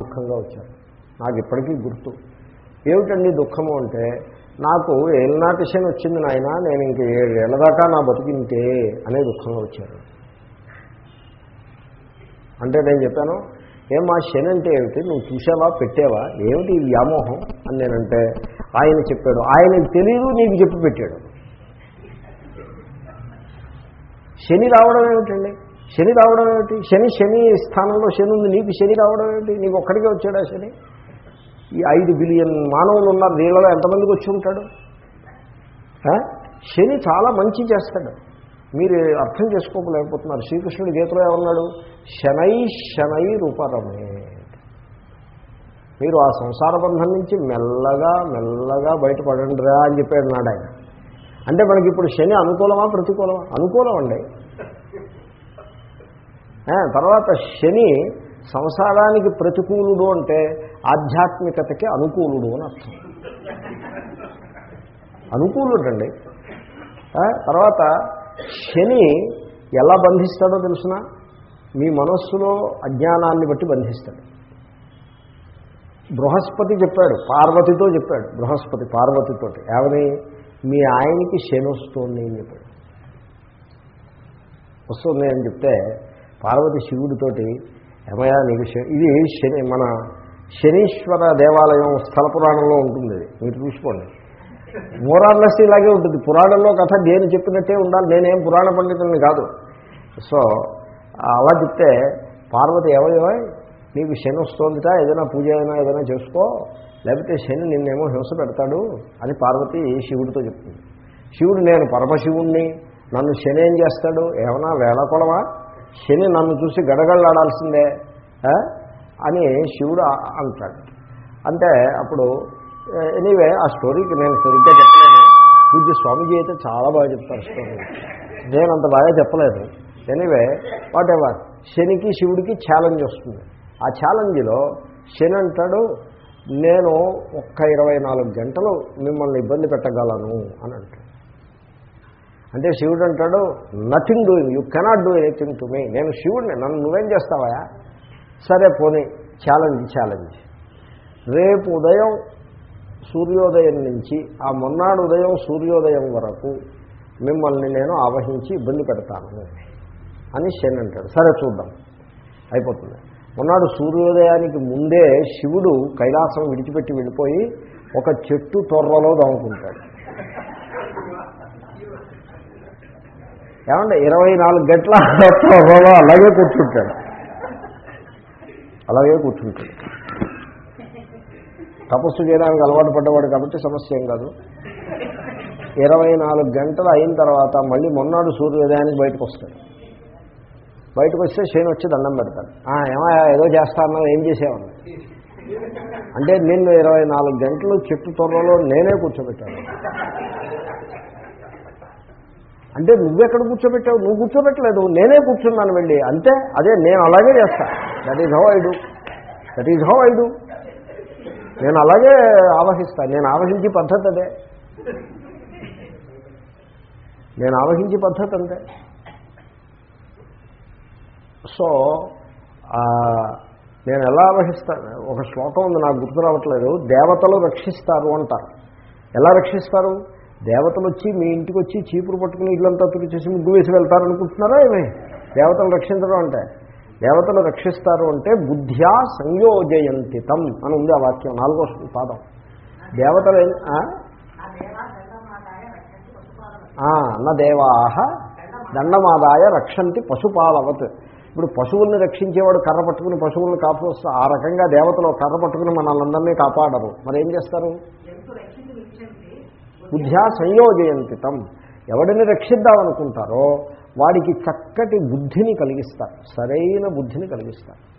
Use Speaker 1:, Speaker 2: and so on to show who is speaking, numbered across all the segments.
Speaker 1: దుఃఖంగా వచ్చారు నాకు ఇప్పటికీ గుర్తు. ఏమిటండి దుఃఖము అంటే నాకు ఏళ్ళనాటి శని వచ్చింది నాయన నేను ఇంక ఏళ్ళ దాకా నా బతికింటే అనే దుఃఖంగా వచ్చారు అంటే నేను చెప్పాను ఏం మా శని అంటే ఏమిటి? నువ్వు చూసావా పెట్టావా? ఏమిటి ఈ వ్యామోహం? అని నేనంటే ఆయన చెప్పాడు ఆయనకు తెలియదు నీకు చెప్పి పెట్టాడు. శని రావడం ఏమిటండి? శని రావడం ఏమిటి శని శని స్థానంలో శని ఉంది. నీకు శని రావడం ఏమిటి నీకు ఒక్కడికే వచ్చాడా శని? ఈ ఐదు బిలియన్ మానవులు ఉన్నారు. నీళ్ళలో ఎంతమందికి వచ్చి ఉంటాడు? శని చాలా మంచి చేస్తాడు. మీరు అర్థం చేసుకోలేకపోతున్నారు. శ్రీకృష్ణుడి గీతలో ఏమన్నాడు? శనై శనై రూపరమే. మీరు ఆ సంసార బంధం నుంచి మెల్లగా మెల్లగా బయటపడండి రా అని చెప్పాడు నాడు ఆయన అంటే మనకి ఇప్పుడు శని అనుకూలమా ప్రతికూలమా? అనుకూలం అండి తర్వాత శని సంసారానికి ప్రతికూలుడు అంటే ఆధ్యాత్మికతకి అనుకూలుడు అని అర్థం. అనుకూలుడండి. తర్వాత శని ఎలా బంధిస్తాడో తెలుసిన? మీ మనస్సులో అజ్ఞానాన్ని బట్టి బంధిస్తాడు. బృహస్పతి చెప్పాడు పార్వతితో చెప్పాడు బృహస్పతి పార్వతితోటి. ఏమని? మీ ఆయనకి శని వస్తుంది అని చెప్పాడు. వస్తుంది అని చెప్తే పార్వతి శివుడితోటి ఏమయ్యా నీకు ఇది శని మన శనీశ్వర దేవాలయం స్థల పురాణంలో ఉంటుంది. మీరు చూసుకోండి. మూరార్లస్ ఇలాగే ఉంటుంది. పురాణంలో కథ నేను చెప్పినట్టే ఉండాలి. నేనేం పురాణ పండితుల్ని కాదు. సో అలా చెప్తే పార్వతి ఏమయ్యో నీకు శని వస్తుందిట ఏదైనా పూజ అయినా ఏదైనా చేసుకో లేకపోతే శని నిన్నేమో హింస పెడతాడు అని పార్వతి శివుడితో చెప్తుంది. శివుడు నేను పరమశివుణ్ణి నన్ను శని ఏం చేస్తాడు? ఏమన్నా వేళకొడవా శని నన్ను చూసి గడగడలాడాల్సిందే అని శివుడు అంటాడు. అంటే అప్పుడు ఎనీవే ఆ స్టోరీకి నేను సరిగ్గా చెప్పలేను. పూజ్య స్వామీజీ అయితే చాలా బాగా చెప్తారు స్టోరీ. నేను అంత బాగా చెప్పలేదు. ఎనీవే వాట్ ఎవర్ శనికి శివుడికి ఛాలెంజ్ వస్తుంది. ఆ ఛాలెంజ్లో శని అంటాడు నేను ఒక్క ఇరవై నాలుగు గంటలు మిమ్మల్ని ఇబ్బంది పెట్టగలను అని అంటాడు. అంటే శివుడు అంటాడు nothing doing you cannot do anything to me నేను శివుడిని నన్ను నువ్వేం చేస్తావా సరే పోనీ ఛాలెంజ్ ఛాలెంజ్ రేపు ఉదయం సూర్యోదయం నుంచి ఆ మొన్నాడు ఉదయం సూర్యోదయం వరకు మిమ్మల్ని నేను ఆవహించి ఇబ్బంది పెడతాను అని శని అంటాడు. సరే చూద్దాం. అయిపోతుంది. మొన్నాడు సూర్యోదయానికి ముందే శివుడు కైలాసం విడిచిపెట్టి వెళ్ళిపోయి ఒక చెట్టు తొర్రలో దాముకుంటాడు ఏమంటే ఇరవై నాలుగు గంటల తొర్రలో అలాగే కూర్చుంటాడు. అలాగే కూర్చుంటాడు. తపస్సు చేయడానికి అలవాటు పడ్డవాడు కాబట్టి సమస్య ఏం కాదు. ఇరవై నాలుగు గంటలు అయిన తర్వాత మళ్ళీ మొన్నాడు సూర్యోదయానికి బయటకు వస్తాడు. బయటకు వస్తే శని వచ్చి దండం పెడతాడు. ఏమో ఏదో చేస్తానో ఏం చేసేవాడు అంటే నిన్ను ఇరవై నాలుగు గంటలు చెట్టు త్వరలో నేనే కూర్చోబెట్టాను. అంటే నువ్వెక్కడ కూర్చోబెట్టావు? నువ్వు కూర్చోబెట్టలేదు. నేనే కూర్చున్నాను వెళ్ళి. అంతే. అదే నేను అలాగే చేస్తా. That is how I do that is how I do నేను అలాగే ఆవహిస్తాను నేను ఆవహించే పద్ధతి అదే. నేను ఆవహించే పద్ధతి అంతే. సో నేను ఎలా ఆవహిస్తాను ఒక శ్లోకం ఉంది నాకు గుర్తు రావట్లేదు. దేవతలు రక్షిస్తారు అంటారు. ఎలా రక్షిస్తారు? దేవతలు వచ్చి మీ ఇంటికి వచ్చి చీపురు పట్టుకుని ఇల్లంతా తుడిచేసి ముగ్గు వేసి వెళ్తారనుకుంటున్నారా ఏమి? దేవతలు రక్షించడం అంటే? దేవతలు రక్షిస్తారు అంటే బుద్ధ్యా సంయోజయంతితం అని ఉంది ఆ వాక్యం నాలుగో పాదం. దేవతలు నా దేవాహ దండమాదాయ రక్షంతి పశుపాలవత్. ఇప్పుడు పశువుల్ని రక్షించేవాడు కర్ర పట్టుకుని పశువుల్ని కాపు ఆ రకంగా దేవతలు కర్ర పట్టుకుని మనల్ని కాపాడరు. మరి ఏం చేస్తారు? బుద్ధ్యా సంయోజయంతితం. ఎవడిని రక్షిద్దామనుకుంటారో వాడికి చక్కటి బుద్ధిని కలిగిస్తారు. సరైన బుద్ధిని కలిగిస్తారు.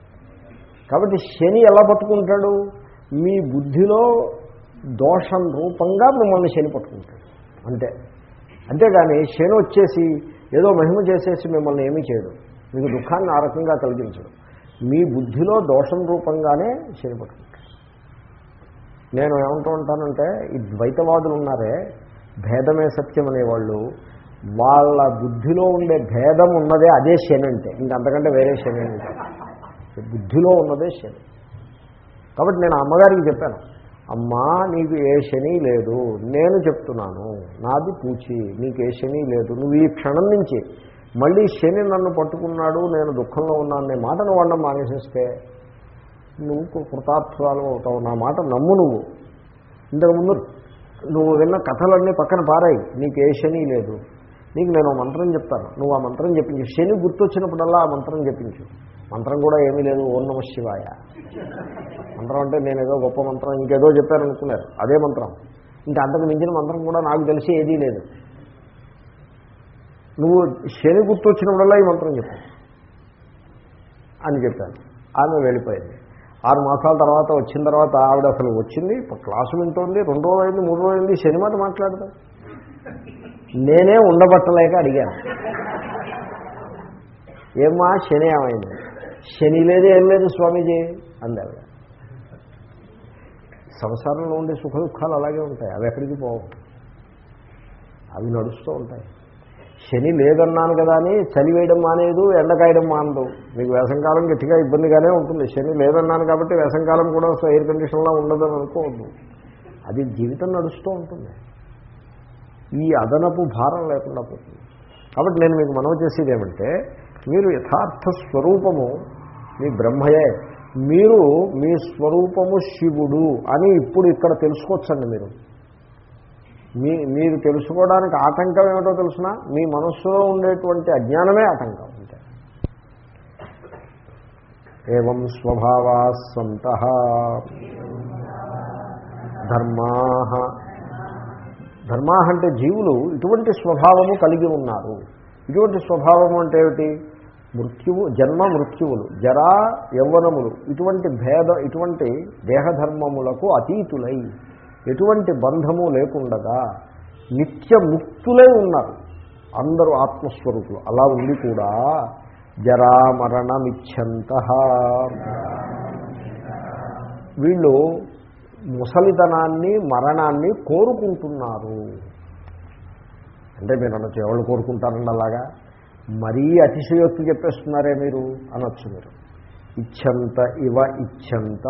Speaker 1: కాబట్టి శని ఎలా పట్టుకుంటాడు? మీ బుద్ధిలో దోషం రూపంగా మిమ్మల్ని శని పట్టుకుంటాడు. అంతే. అంతేగాని శని వచ్చేసి ఏదో మహిమ చేసేసి మిమ్మల్ని ఏమీ చేయడు. మీకు దుఃఖాన్ని ఆ రకంగా కలిగించడు. మీ బుద్ధిలో దోషం రూపంగానే శని పట్టుకుంటాడు. నేను ఏమంటూ ఉంటానంటే ఈ ద్వైతవాదులు ఉన్నారే భేదమే సత్యం అనేవాళ్ళు వాళ్ళ బుద్ధిలో ఉండే భేదం ఉన్నదే అదే శనంటే అంటే. ఇంకంతకంటే వేరే శనంటే బుద్ధిలో ఉన్నదే శని. కాబట్టి నేను అమ్మగారికి చెప్పాను అమ్మా నీకు ఏ శని లేదు. నేను చెప్తున్నాను నాది పూచి నీకు ఏ శని లేదు. నువ్వు ఈ క్షణం నుంచి మళ్ళీ శని నన్ను పట్టుకున్నాడు నేను దుఃఖంలో ఉన్నాను అనే మాటను వాడడం మానేసేస్తే నువ్వు కృతార్థురాలు అవుతావు. నా మాట నమ్ము నువ్వు. ఇంతకుముందు నువ్వు విన్న కథలన్నీ పక్కన పారాయి. నీకు ఏ శని లేదు. నీకు నేను మంత్రం చెప్తాను. నువ్వు ఆ మంత్రం చెప్పించు. శని గుర్తొచ్చినప్పుడల్లా ఆ మంత్రం చెప్పించు. మంత్రం కూడా ఏమీ లేదు. ఓం నమ శివాయ. మంత్రం అంటే నేను ఏదో గొప్ప మంత్రం ఇంకేదో చెప్పాను అనుకున్నారు అదే మంత్రం. ఇంకా అంతకు మించిన మంత్రం కూడా నాకు తెలిసి ఏదీ లేదు. నువ్వు శని గుర్తొచ్చినప్పుడల్లా ఈ మంత్రం చెప్పు. అని చెప్పాను. ఆమె వెళ్ళిపోయింది. ఆరు మాసాల తర్వాత వచ్చిన తర్వాత ఆవిడ అసలు వచ్చింది క్లాసు వింటోంది రెండు రోజులు అయింది మూడు రోజులు అయింది శని మాట నేనే ఉండబట్టలేక అడిగాను. ఏమ్మా శని ఏమైంది? శని లేదు ఏం లేదు స్వామీజీ అంది సంసారంలో ఉండే సుఖ దుఃఖాలు అలాగే ఉంటాయి అవి ఎక్కడికి పోవు. అవి నడుస్తూ ఉంటాయి. శని లేదన్నాను కదా అని చలి వేయడం మానేదు ఎండకాయడం మానదు. మీకు వేసంకాలం గట్టిగా ఇబ్బందిగానే ఉంటుంది. శని లేదన్నాను కాబట్టి వేసంకాలం కూడా ఎయిర్ కండిషన్లో ఉండదని అనుకోవద్దు. అది జీవితం నడుస్తూ ఉంటుంది. ఈ అదనపు భారం లేకుండా పోతుంది. కాబట్టి నేను మీకు మనవి చేసేది ఏమంటే మీరు యథార్థ స్వరూపము మీ బ్రహ్మయే మీరు మీ స్వరూపము శివుడు అని ఇప్పుడు ఇక్కడ తెలుసుకోవచ్చండి మీరు. మీ మీరు తెలుసుకోవడానికి ఆటంకం ఏమిటో తెలుసిన? మీ మనస్సులో ఉండేటువంటి అజ్ఞానమే ఆటంకం. అంటే ఏం స్వభావా సంత ధర్మా. ధర్మా అంటే జీవులు ఇటువంటి స్వభావము కలిగి ఉన్నారు. ఇటువంటి స్వభావము అంటే ఏమిటి? మృత్యువు జన్మ మృత్యువులు జరా యవ్వనములు ఇటువంటి భేద ఇటువంటి దేహధర్మములకు అతీతులై ఎటువంటి బంధము లేకుండగా నిత్య ముక్తులై ఉన్నారు. అందరూ ఆత్మస్వరూపులు. అలా ఉండి కూడా జరామరణమిచ్చంత. వీళ్ళు ముసలితనాన్ని మరణాన్ని కోరుకుంటున్నారు. అంటే మీరు అనొచ్చు ఎవరు కోరుకుంటారండి అలాగా? మరీ అతిశయోక్తి చెప్పేస్తున్నారే మీరు? అనొచ్చు మీరు. ఇచ్చంత ఇవ ఇచ్చంత.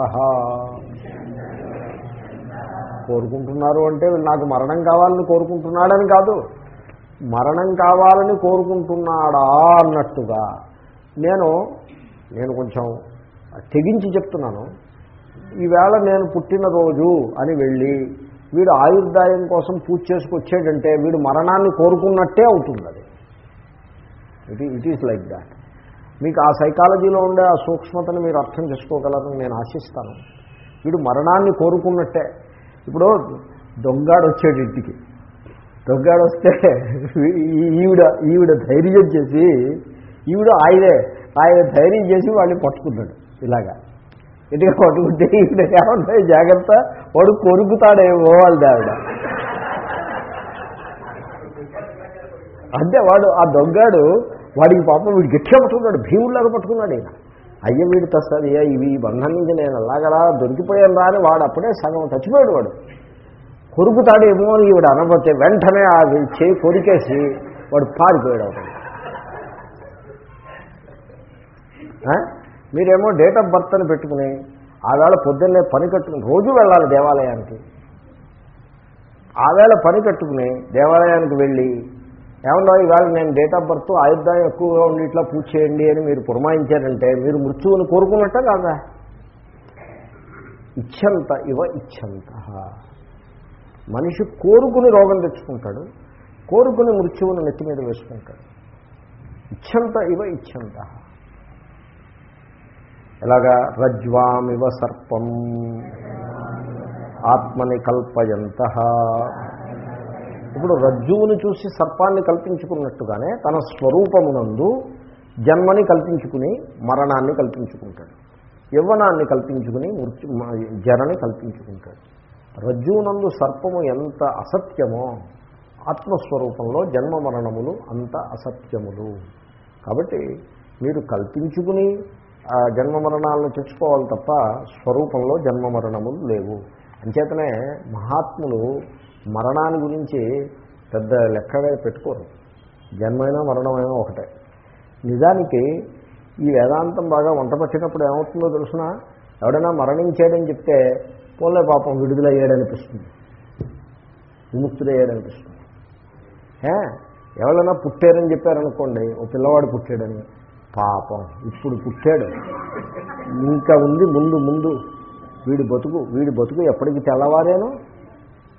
Speaker 1: కోరుకుంటున్నారు అంటే నాకు మరణం కావాలని కోరుకుంటున్నాడని కాదు. మరణం కావాలని కోరుకుంటున్నాడా అన్నట్టుగా నేను నేను కొంచెం తెగించి చెప్తున్నాను. ఈవేళ నేను పుట్టినరోజు అని వెళ్ళి వీడు ఆయుర్దాయం కోసం పూజ చేసుకొచ్చాడంటే వీడు మరణాన్ని కోరుకున్నట్టే అవుతుంది అది. It it is like that మీకు ఆ సైకాలజీలో ఉండే ఆ సూక్ష్మతను మీరు అర్థం చేసుకోగలరని నేను ఆశిస్తాను. వీడు మరణాన్ని కోరుకున్నట్టే. ఇప్పుడు దొంగాడు వచ్చాడు ఇంటికి. దొంగాడు వస్తే ఈవిడ ఈవిడ ధైర్యం చేసి ఈవిడ ఆయనే ఆయన ధైర్యం చేసి వాడిని పట్టుకున్నాడు ఇలాగా. ఇంటికి పట్టుకుంటే ఈవిడ ఏమంటాయి జాగ్రత్త వాడు కొరుకుతాడేమో వాళ్ళది ఆవిడ. అంటే వాడు ఆ దొంగాడు వాడికి పాపం వీడు గట్టిగా పట్టుకున్నాడు భీముల్లాగా పట్టుకున్నాడు ఈయన అయ్య వీడు తస్తుంది ఇవి ఈ బంధం నుంచి నేను అలాగలా దొరికిపోయాను రా అని వాడు అప్పుడే సగం చచ్చిపోయాడు వాడు. కొరుకుతాడేమో అని ఈవిడ అనబోతే వెంటనే ఆ చేయి కొరికేసి వాడు పారిపోయాడు మీరేమో డేట్ ఆఫ్ బర్త్ అని పెట్టుకుని ఆవేళ పొద్దున్నే పని కట్టుకుని రోజు వెళ్ళాలి దేవాలయానికి. ఆవేళ పని కట్టుకుని దేవాలయానికి వెళ్ళి ఏమన్నా ఇవాళ నేను డేట్ ఆఫ్ బర్త్ ఆయుర్దాయం ఎక్కువగా ఉండి ఇట్లా పూజ చేయండి అని మీరు పురమాయించారంటే మీరు మృత్యువుని కోరుకున్నట్ట కాదా? ఇచ్చంత ఇవ ఇచ్చంత. మనిషి కోరుకుని రోగం తెచ్చుకుంటాడు కోరుకుని మృత్యువుని నెత్తి మీద వేసుకుంటాడు. ఇచ్చంత ఇవ ఇచ్చంత. ఎలాగా? రజ్వామివ సర్పం. ఆత్మని కల్పయంత. ఇప్పుడు రజ్జువుని చూసి సర్పాన్ని కల్పించుకున్నట్టుగానే తన స్వరూపమునందు జన్మని కల్పించుకుని మరణాన్ని కల్పించుకుంటాడు. యవ్వనాన్ని కల్పించుకుని మృత్యు జనని కల్పించుకుంటాడు. రజ్జువునందు సర్పము ఎంత అసత్యమో ఆత్మస్వరూపంలో జన్మ మరణములు అంత అసత్యములు. కాబట్టి మీరు కల్పించుకుని ఆ జన్మ మరణాలను తెచ్చుకోవాలి తప్ప స్వరూపంలో జన్మ మరణములు లేవు. అంచేతనే మహాత్ములు మరణాన్ని గురించి పెద్ద లెక్కగా పెట్టుకోరు. జన్మైనా మరణమైనా ఒకటే. నిజానికి ఈ వేదాంతం బాగా వంట పట్టినప్పుడు ఏమవుతుందో తెలిసిన? ఎవడైనా మరణించాడని చెప్తే పోలే పాపం విడుదలయ్యాడనిపిస్తుంది. విముక్తుడయ్యాడనిపిస్తుంది. ఏ ఎవరైనా పుట్టారని చెప్పారనుకోండి ఓ పిల్లవాడు పుట్టాడని. పాపం ఇప్పుడు పుట్టాడు. ఇంకా ఉంది ముందు ముందు. వీడి బతుకు వీడి బతుకు ఎప్పటికి తెల్లవారేనో.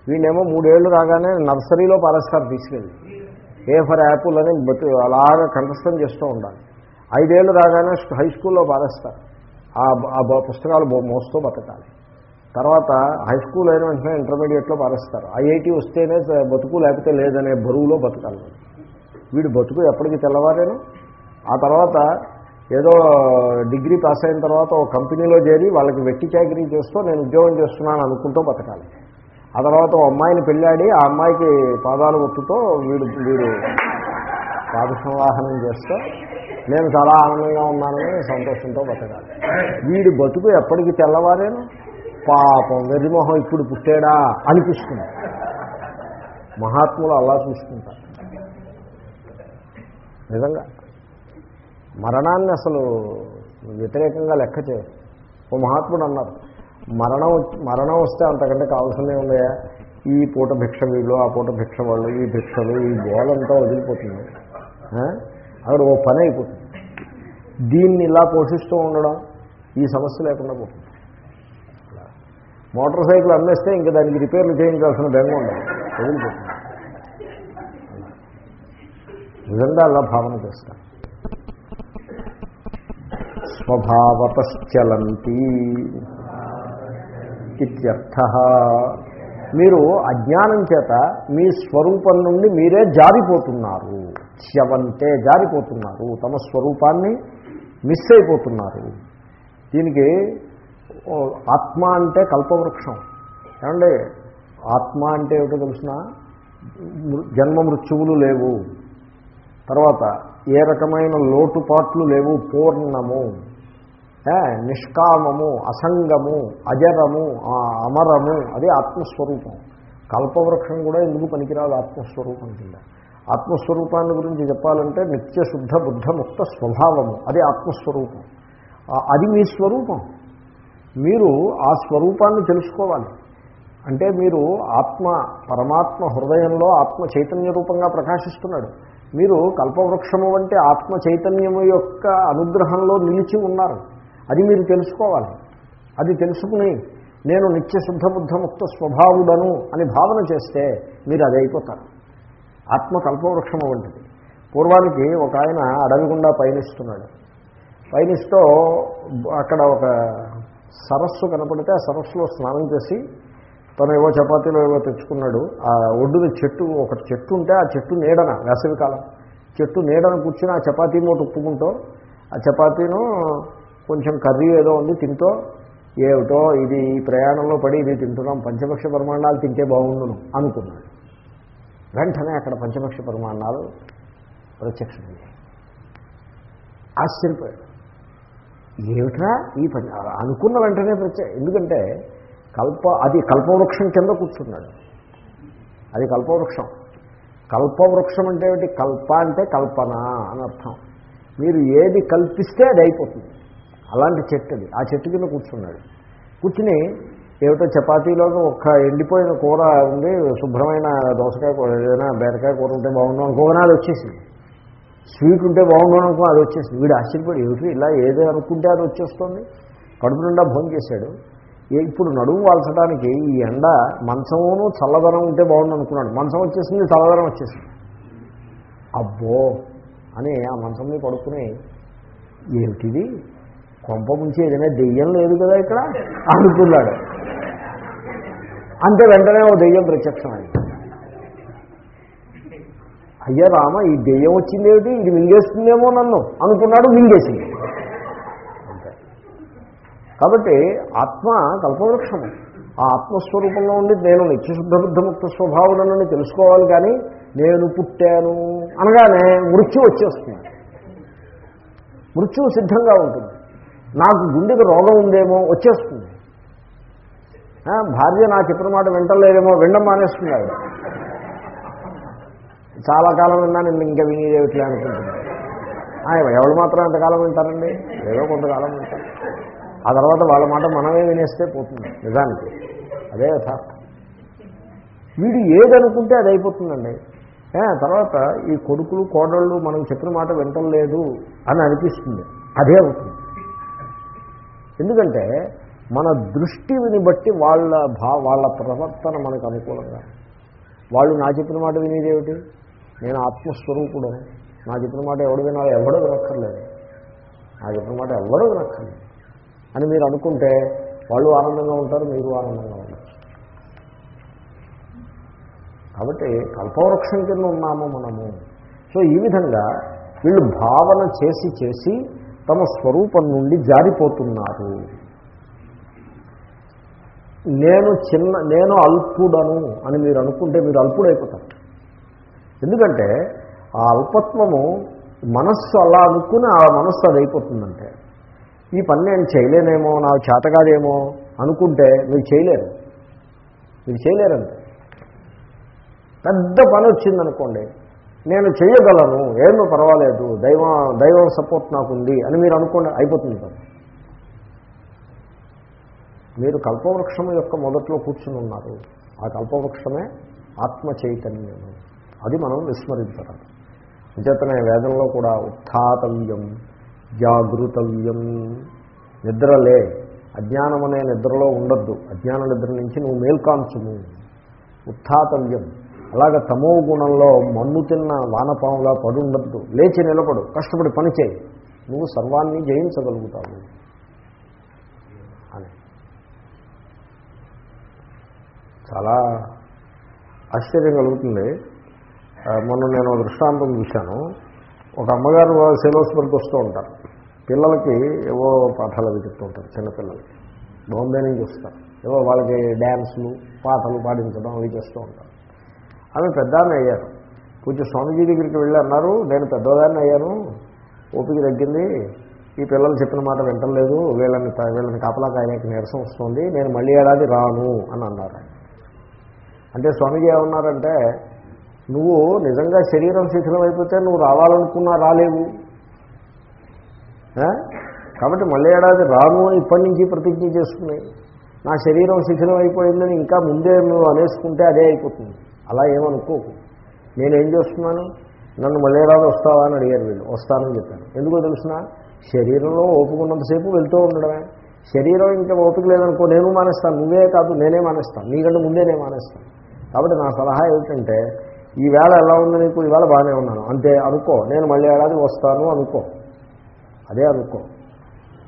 Speaker 1: వీడేమో మూడేళ్ళు రాగానే నర్సరీలో పారేస్తారు తీసుకెళ్ళి ఏ ఫర్ యాపిల్ అని అలాగా కంఠస్థం చేస్తూ ఉండాలి. ఐదేళ్ళు రాగానే హై స్కూల్లో పారేస్తారు ఆ ఆ పుస్తకాలు మోస్తూ బతకాలి. తర్వాత హై స్కూల్ అయిన వెంటనే ఇంటర్మీడియట్లో పారేస్తారు ఐఐటి వస్తేనే బతుకు లేకపోతే లేదనే బరువులో బతకాలి. వీడు బతుకు ఎప్పటికి తెల్లవారేను. ఆ తర్వాత ఏదో డిగ్రీ పాస్ అయిన తర్వాత ఒక కంపెనీలో చేరి వాళ్ళకి వెట్టి చాకరీ చేస్తూ నేను ఉద్యోగం చేస్తున్నాను అనుకుంటూ బతకాలి. ఆ తర్వాత ఓ అమ్మాయిని పెళ్ళాడి ఆ అమ్మాయికి పాదాలు ఒత్తుతో వీడు వీడు పాద సంవాహనం చేస్తూ నేను చాలా ఆనందంగా ఉన్నానని సంతోషంతో బతకాలి. వీడి బతుకు ఎప్పటికి తెల్లవారేను? పాపం వెర్రిమొహం ఇప్పుడు పుట్టాడా? అనిపిస్తుంది. మహాత్ములు అలా చూసుకుంటారు. నిజంగా. మరణాన్ని అసలు వ్యతిరేకంగా లెక్క చేయరు. ఓ మహాత్ముడు అన్నారు మరణం మరణం వస్తే అంతకంటే కావాల్సినవి ఉన్నాయా? ఈ పూట భిక్ష వీళ్ళు ఆ పూట భిక్ష వాళ్ళు ఈ భిక్షలు ఈ గోలంతా వదిలిపోతుంది. అక్కడ ఓ పని అయిపోతుంది. దీన్ని ఇలా పోషిస్తూ ఉండడం ఈ సమస్య లేకుండా పోతుంది. మోటార్ సైకిల్ అమ్మేస్తే ఇంకా దానికి రిపేర్లు చేయించాల్సిన బెంగ ఉండదు. వదిలిపోతుంది. నిజంగా అలా భావన చేస్తాను స్వభావతశ్చలంతి. ఇత్యర్థ. మీరు అజ్ఞానం చేత మీ స్వరూపం నుండి మీరే జారిపోతున్నారు. చ్యవంతే జారిపోతున్నారు. తమ స్వరూపాన్ని మిస్ అయిపోతున్నారు. దీనికి ఆత్మ అంటే కల్పవృక్షం. ఏమండి? ఆత్మ అంటే ఏమిటో తెలిసిన? జన్మ మృత్యువులు లేవు. తర్వాత ఏ రకమైన లోటుపాట్లు లేవు? పూర్ణము. నిష్కామము అసంగము అజరము ఆ, అమరము అది ఆత్మస్వరూపం. కల్పవృక్షం కూడా ఎందుకు పనికిరాదు ఆత్మస్వరూపం కింద? ఆత్మస్వరూపాన్ని గురించి చెప్పాలంటే నిత్య శుద్ధ బుద్ధ ముక్త స్వభావము అది ఆత్మస్వరూపం. అది మీ స్వరూపం. మీరు ఆ స్వరూపాన్ని తెలుసుకోవాలి. అంటే మీరు ఆత్మ పరమాత్మ హృదయంలో ఆత్మ చైతన్య రూపంగా ప్రకాశిస్తున్నాడు. మీరు కల్పవృక్షము వంటి ఆత్మ చైతన్యము యొక్క అనుగ్రహంలో నిలిచి ఉన్నారు. అది మీరు తెలుసుకోవాలి. అది తెలుసుకుని నేను నిత్య శుద్ధ బుద్ధ ముక్త స్వభావుడను అని భావన చేస్తే మీరు అది అయిపోతారు. ఆత్మ కల్పవృక్షం వంటిది. పూర్వానికి ఒక ఆయన అడవి గుండా పయనిస్తున్నాడు. పయనిస్తూ అక్కడ ఒక సరస్సు కనపడితే ఆ సరస్సులో స్నానం చేసి తను ఏవో చపాతీలో ఏవో తెచ్చుకున్నాడు. ఆ ఒడ్డున చెట్టు ఒక చెట్టు ఉంటే ఆ చెట్టు నీడన వేసవికాలం. చెట్టు నీడన కూర్చుని ఆ చపాతీ మూట ఉప్పుకుంటూ ఆ చపాతీను కొంచెం కర్రీ ఏదో ఉంది తింటో? ఏమిటో? ఇది ఈ ప్రయాణంలో పడి ఇది తింటున్నాం పంచపక్ష పరిమాణాలు తింటే బాగుండును అనుకున్నాడు. వెంటనే అక్కడ పంచపక్ష పరిమాణాలు ప్రత్యక్షమయ్యాయి. ఆశ్చర్యపోయాడు. ఏమిట్రా ఈ పని అనుకున్న వెంటనే ప్రత్యక్ష ఎందుకంటే కల్ప అది కల్పవృక్షం కింద కూర్చున్నాడు. అది కల్పవృక్షం. కల్పవృక్షం అంటే ఏమిటి? కల్ప అంటే కల్పన అని అర్థం. మీరు ఏది కల్పిస్తే అది అయిపోతుంది. అలాంటి చెట్టు అది. ఆ చెట్టు కింద కూర్చున్నాడు. కూర్చుని ఏమిటో చపాతీలోకి ఒక్క ఎండిపోయిన కూర ఉంది శుభ్రమైన దోసకాయ కూర ఏదైనా బీరకాయ కూర ఉంటే బాగుండు అనుకోగానే అది వచ్చేసింది. స్వీట్ ఉంటే బాగుండు అనుకో అది వచ్చేసింది. వీడు ఆశ్చర్యపడి ఏమిటి ఇలా ఏదో అనుకుంటే అది వచ్చేస్తుంది? కడుపు నిండా భోజనం చేశాడు. ఇప్పుడు నడుము వాల్చడానికి ఈ ఎండ మంచమును చల్లదనం ఉంటే బాగుండు అనుకున్నాడు. మంచం వచ్చేసింది చల్లదనం వచ్చేసింది. అబ్బో! అని ఆ మంచం మీద పడుకుని ఏమిటిది? కొంప ముంచి ఏదైనా దెయ్యం లేదు కదా ఇక్కడ? అనుకున్నాడు. అంతే వెంటనే ఓ దెయ్యం ప్రత్యక్షమైంది అయ్యా రామ ఈ దెయ్యం వచ్చిందేమిటి ఇది మింగేస్తుందేమో నన్ను. అనుకున్నాడు మింగేసింది. అంతే. కాబట్టి ఆత్మ కల్పవృక్షము. ఆ ఆత్మస్వరూపంలో ఉండి నేను నిత్యశుద్ధబుద్ధముక్త బుద్ధముక్త తెలుసుకోవాలి కానీ నేను పుట్టాను అనగానే మృత్యు వచ్చేస్తుంది. మృత్యువు సిద్ధంగా ఉంటుంది. నాకు గుండెకి రోగం ఉందేమో వచ్చేస్తుంది. భార్య నా చెప్పిన మాట వింటలేదేమో వినడం మానేస్తుంది ఆవిడ చాలా కాలం విన్నా నేను ఇంకా వినేదేమిట్లే అనుకుంటున్నాను. ఎవరు మాత్రం ఎంతకాలం వింటారండి? ఏదో కొంతకాలం వింటారు. ఆ తర్వాత వాళ్ళ మాట మనమే వినేస్తే పోతుంది నిజానికి. అదే యథార్థం వీడు ఏదనుకుంటే అది అయిపోతుందండి. తర్వాత ఈ కొడుకులు కోడళ్ళు మనం చెప్పిన మాట వింటలేదు అని అనిపిస్తుంది. అదే అవుతుంది. ఎందుకంటే మన దృష్టిని బట్టి వాళ్ళ భా వాళ్ళ ప్రవర్తన మనకు అనుకూలంగా. వాళ్ళు నా చెప్పిన మాట వినేదేమిటి? నేను ఆత్మస్వరూపుడు నా చెప్పిన మాట ఎవడు వినాలో ఎవడో వినక్కర్లేదు. నా చెప్పిన మాట ఎవడో వినక్కర్లేదు. అని మీరు అనుకుంటే వాళ్ళు ఆనందంగా ఉంటారు మీరు ఆనందంగా ఉంటారు కాబట్టి కల్పవృక్షం కింద ఉన్నాము మనము. సో ఈ విధంగా వీళ్ళు భావన చేసి చేసి తమ స్వరూపం నుండి జారిపోతున్నారు. నేను చిన్న నేను అల్పుడను అని మీరు అనుకుంటే మీరు అల్పుడైపోతారు. ఎందుకంటే ఆ అల్పత్వము మనస్సు అలా అనుకుని ఆ మనస్సు అది అయిపోతుందంటే. ఈ పని నేను చేయలేనేమో నాకు చేతగాదేమో అనుకుంటే మీరు చేయలేరు. మీరు చేయలేరంటే పెద్ద పని వచ్చిందనుకోండి నేను చేయగలను ఏమో పర్వాలేదు దైవం దైవం సపోర్ట్ నాకుంది అని మీరు అనుకోండి అయిపోతుంది కదా. మీరు కల్పవృక్షం యొక్క మొదట్లో కూర్చుని ఉన్నారు. ఆ కల్పవృక్షమే ఆత్మ చైతన్యము అది మనం విస్మరించరాదు అంచేతనే వేదంలో కూడా ఉత్థాతవ్యం జాగృతవ్యం నిద్రలే. అజ్ఞానం అనే నిద్రలో ఉండద్దు. అజ్ఞాన నిద్ర నుంచి నువ్వు మేల్కాంచుము. ఉత్థాతవ్యం. అలాగ తమో గుణంలో మన్ను తిన్న వానపాములా పడుండద్దు లేచి నిలబడు. కష్టపడి పని చేయి. నువ్వు సర్వాన్ని జయించగలుగుతావు. అని. చాలా ఆశ్చర్యం కలుగుతుంది. మొన్న నేను దృష్టాంతం చూశాను. ఒక అమ్మగారు సెలవుస్బర్గ్ వస్తూ ఉంటారు. పిల్లలకి ఏవో పాఠాలు అవి చెప్తూ ఉంటారు చిన్నపిల్లలకి. బాంబే నుంచి వస్తారు ఏవో వాళ్ళకి డ్యాన్సులు పాటలు పాడించడం అవి చేస్తూ ఉంటారు. ఆమె పెద్దాన్ని అయ్యారు. పూజ స్వామీజీ దగ్గరికి వెళ్ళి అన్నారు నేను పెద్దదాన్ని అయ్యాను. ఓపిక తగ్గింది. ఈ పిల్లలు చెప్పిన మాట వింటలేదు వీళ్ళని వీళ్ళని కాపలా కాయడానికి నీరసం వస్తుంది. నేను మళ్ళీ ఏడాది రాను అని అన్నారు. అంటే స్వామీజీ ఏమన్నారంటే నువ్వు నిజంగా శరీరం శిథిలం అయిపోతే నువ్వు రావాలనుకున్నా రాలేవు. కాబట్టి మళ్ళీ ఏడాది రాను అని ఇప్పటి నుంచి ప్రతిజ్ఞ చేసుకుని నా శరీరం శిథిలం అయిపోయిందని ఇంకా ముందే నువ్వు అనేసుకుంటే అదే అయిపోతుంది. అలా ఏమనుకోకు నేనేం చేస్తున్నాను? నన్ను మళ్ళీ రాదు వస్తావా అని అడిగారు వీళ్ళు. వస్తానని చెప్పాను ఎందుకో తెలిసిన? శరీరంలో ఓపుకున్నంతసేపు వెళ్తూ ఉండడమే. శరీరం ఇంకా ఓపిక లేదనుకో నేను మానేస్తాను నువ్వే కాదు నేనే మానేస్తాను నీకంటే ముందే నేను మానేస్తాను. కాబట్టి నా సలహా ఏమిటంటే ఈ వేళ ఎలా ఉంది నీకు? ఈవేళ బాగానే ఉన్నాను. అంతే అనుకో. నేను మళ్ళీ ఏడాది వస్తాను అనుకో. అదే అనుకో.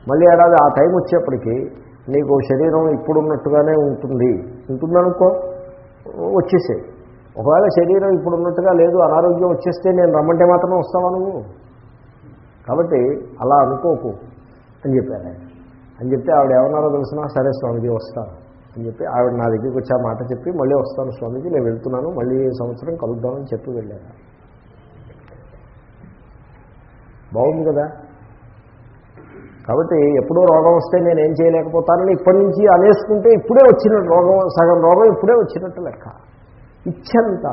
Speaker 1: మళ్ళీ ఏడాది ఆ టైం వచ్చేప్పటికీ నీకు శరీరం ఇప్పుడున్నట్టుగానే ఉంటుంది. ఉంటుందనుకో వచ్చేసే ఒకవేళ శరీరం ఇప్పుడు ఉన్నట్టుగా లేదు అనారోగ్యం వచ్చేస్తే నేను రమ్మంటే మాత్రం వస్తావా నువ్వు? కాబట్టి అలా అనుకోకు అని చెప్పారు ఆయన అని చెప్తే ఆవిడ ఏమన్నారో తెలిసినా? సరే స్వామిజీ వస్తాను అని చెప్పి ఆవిడ నా దగ్గరికి వచ్చి ఆ మాట చెప్పి మళ్ళీ వస్తాను స్వామిజీ నేను వెళ్తున్నాను మళ్ళీ సంవత్సరం కలుద్దామని చెప్పి వెళ్ళాను. బాగుంది కదా? కాబట్టి ఎప్పుడో రోగం వస్తే నేను ఏం చేయలేకపోతానని ఇప్పటి నుంచి అనేసుకుంటే ఇప్పుడే వచ్చిన రోగం సగం రోగం ఇప్పుడే వచ్చినట్టు లెక్క. ఇచ్చంత.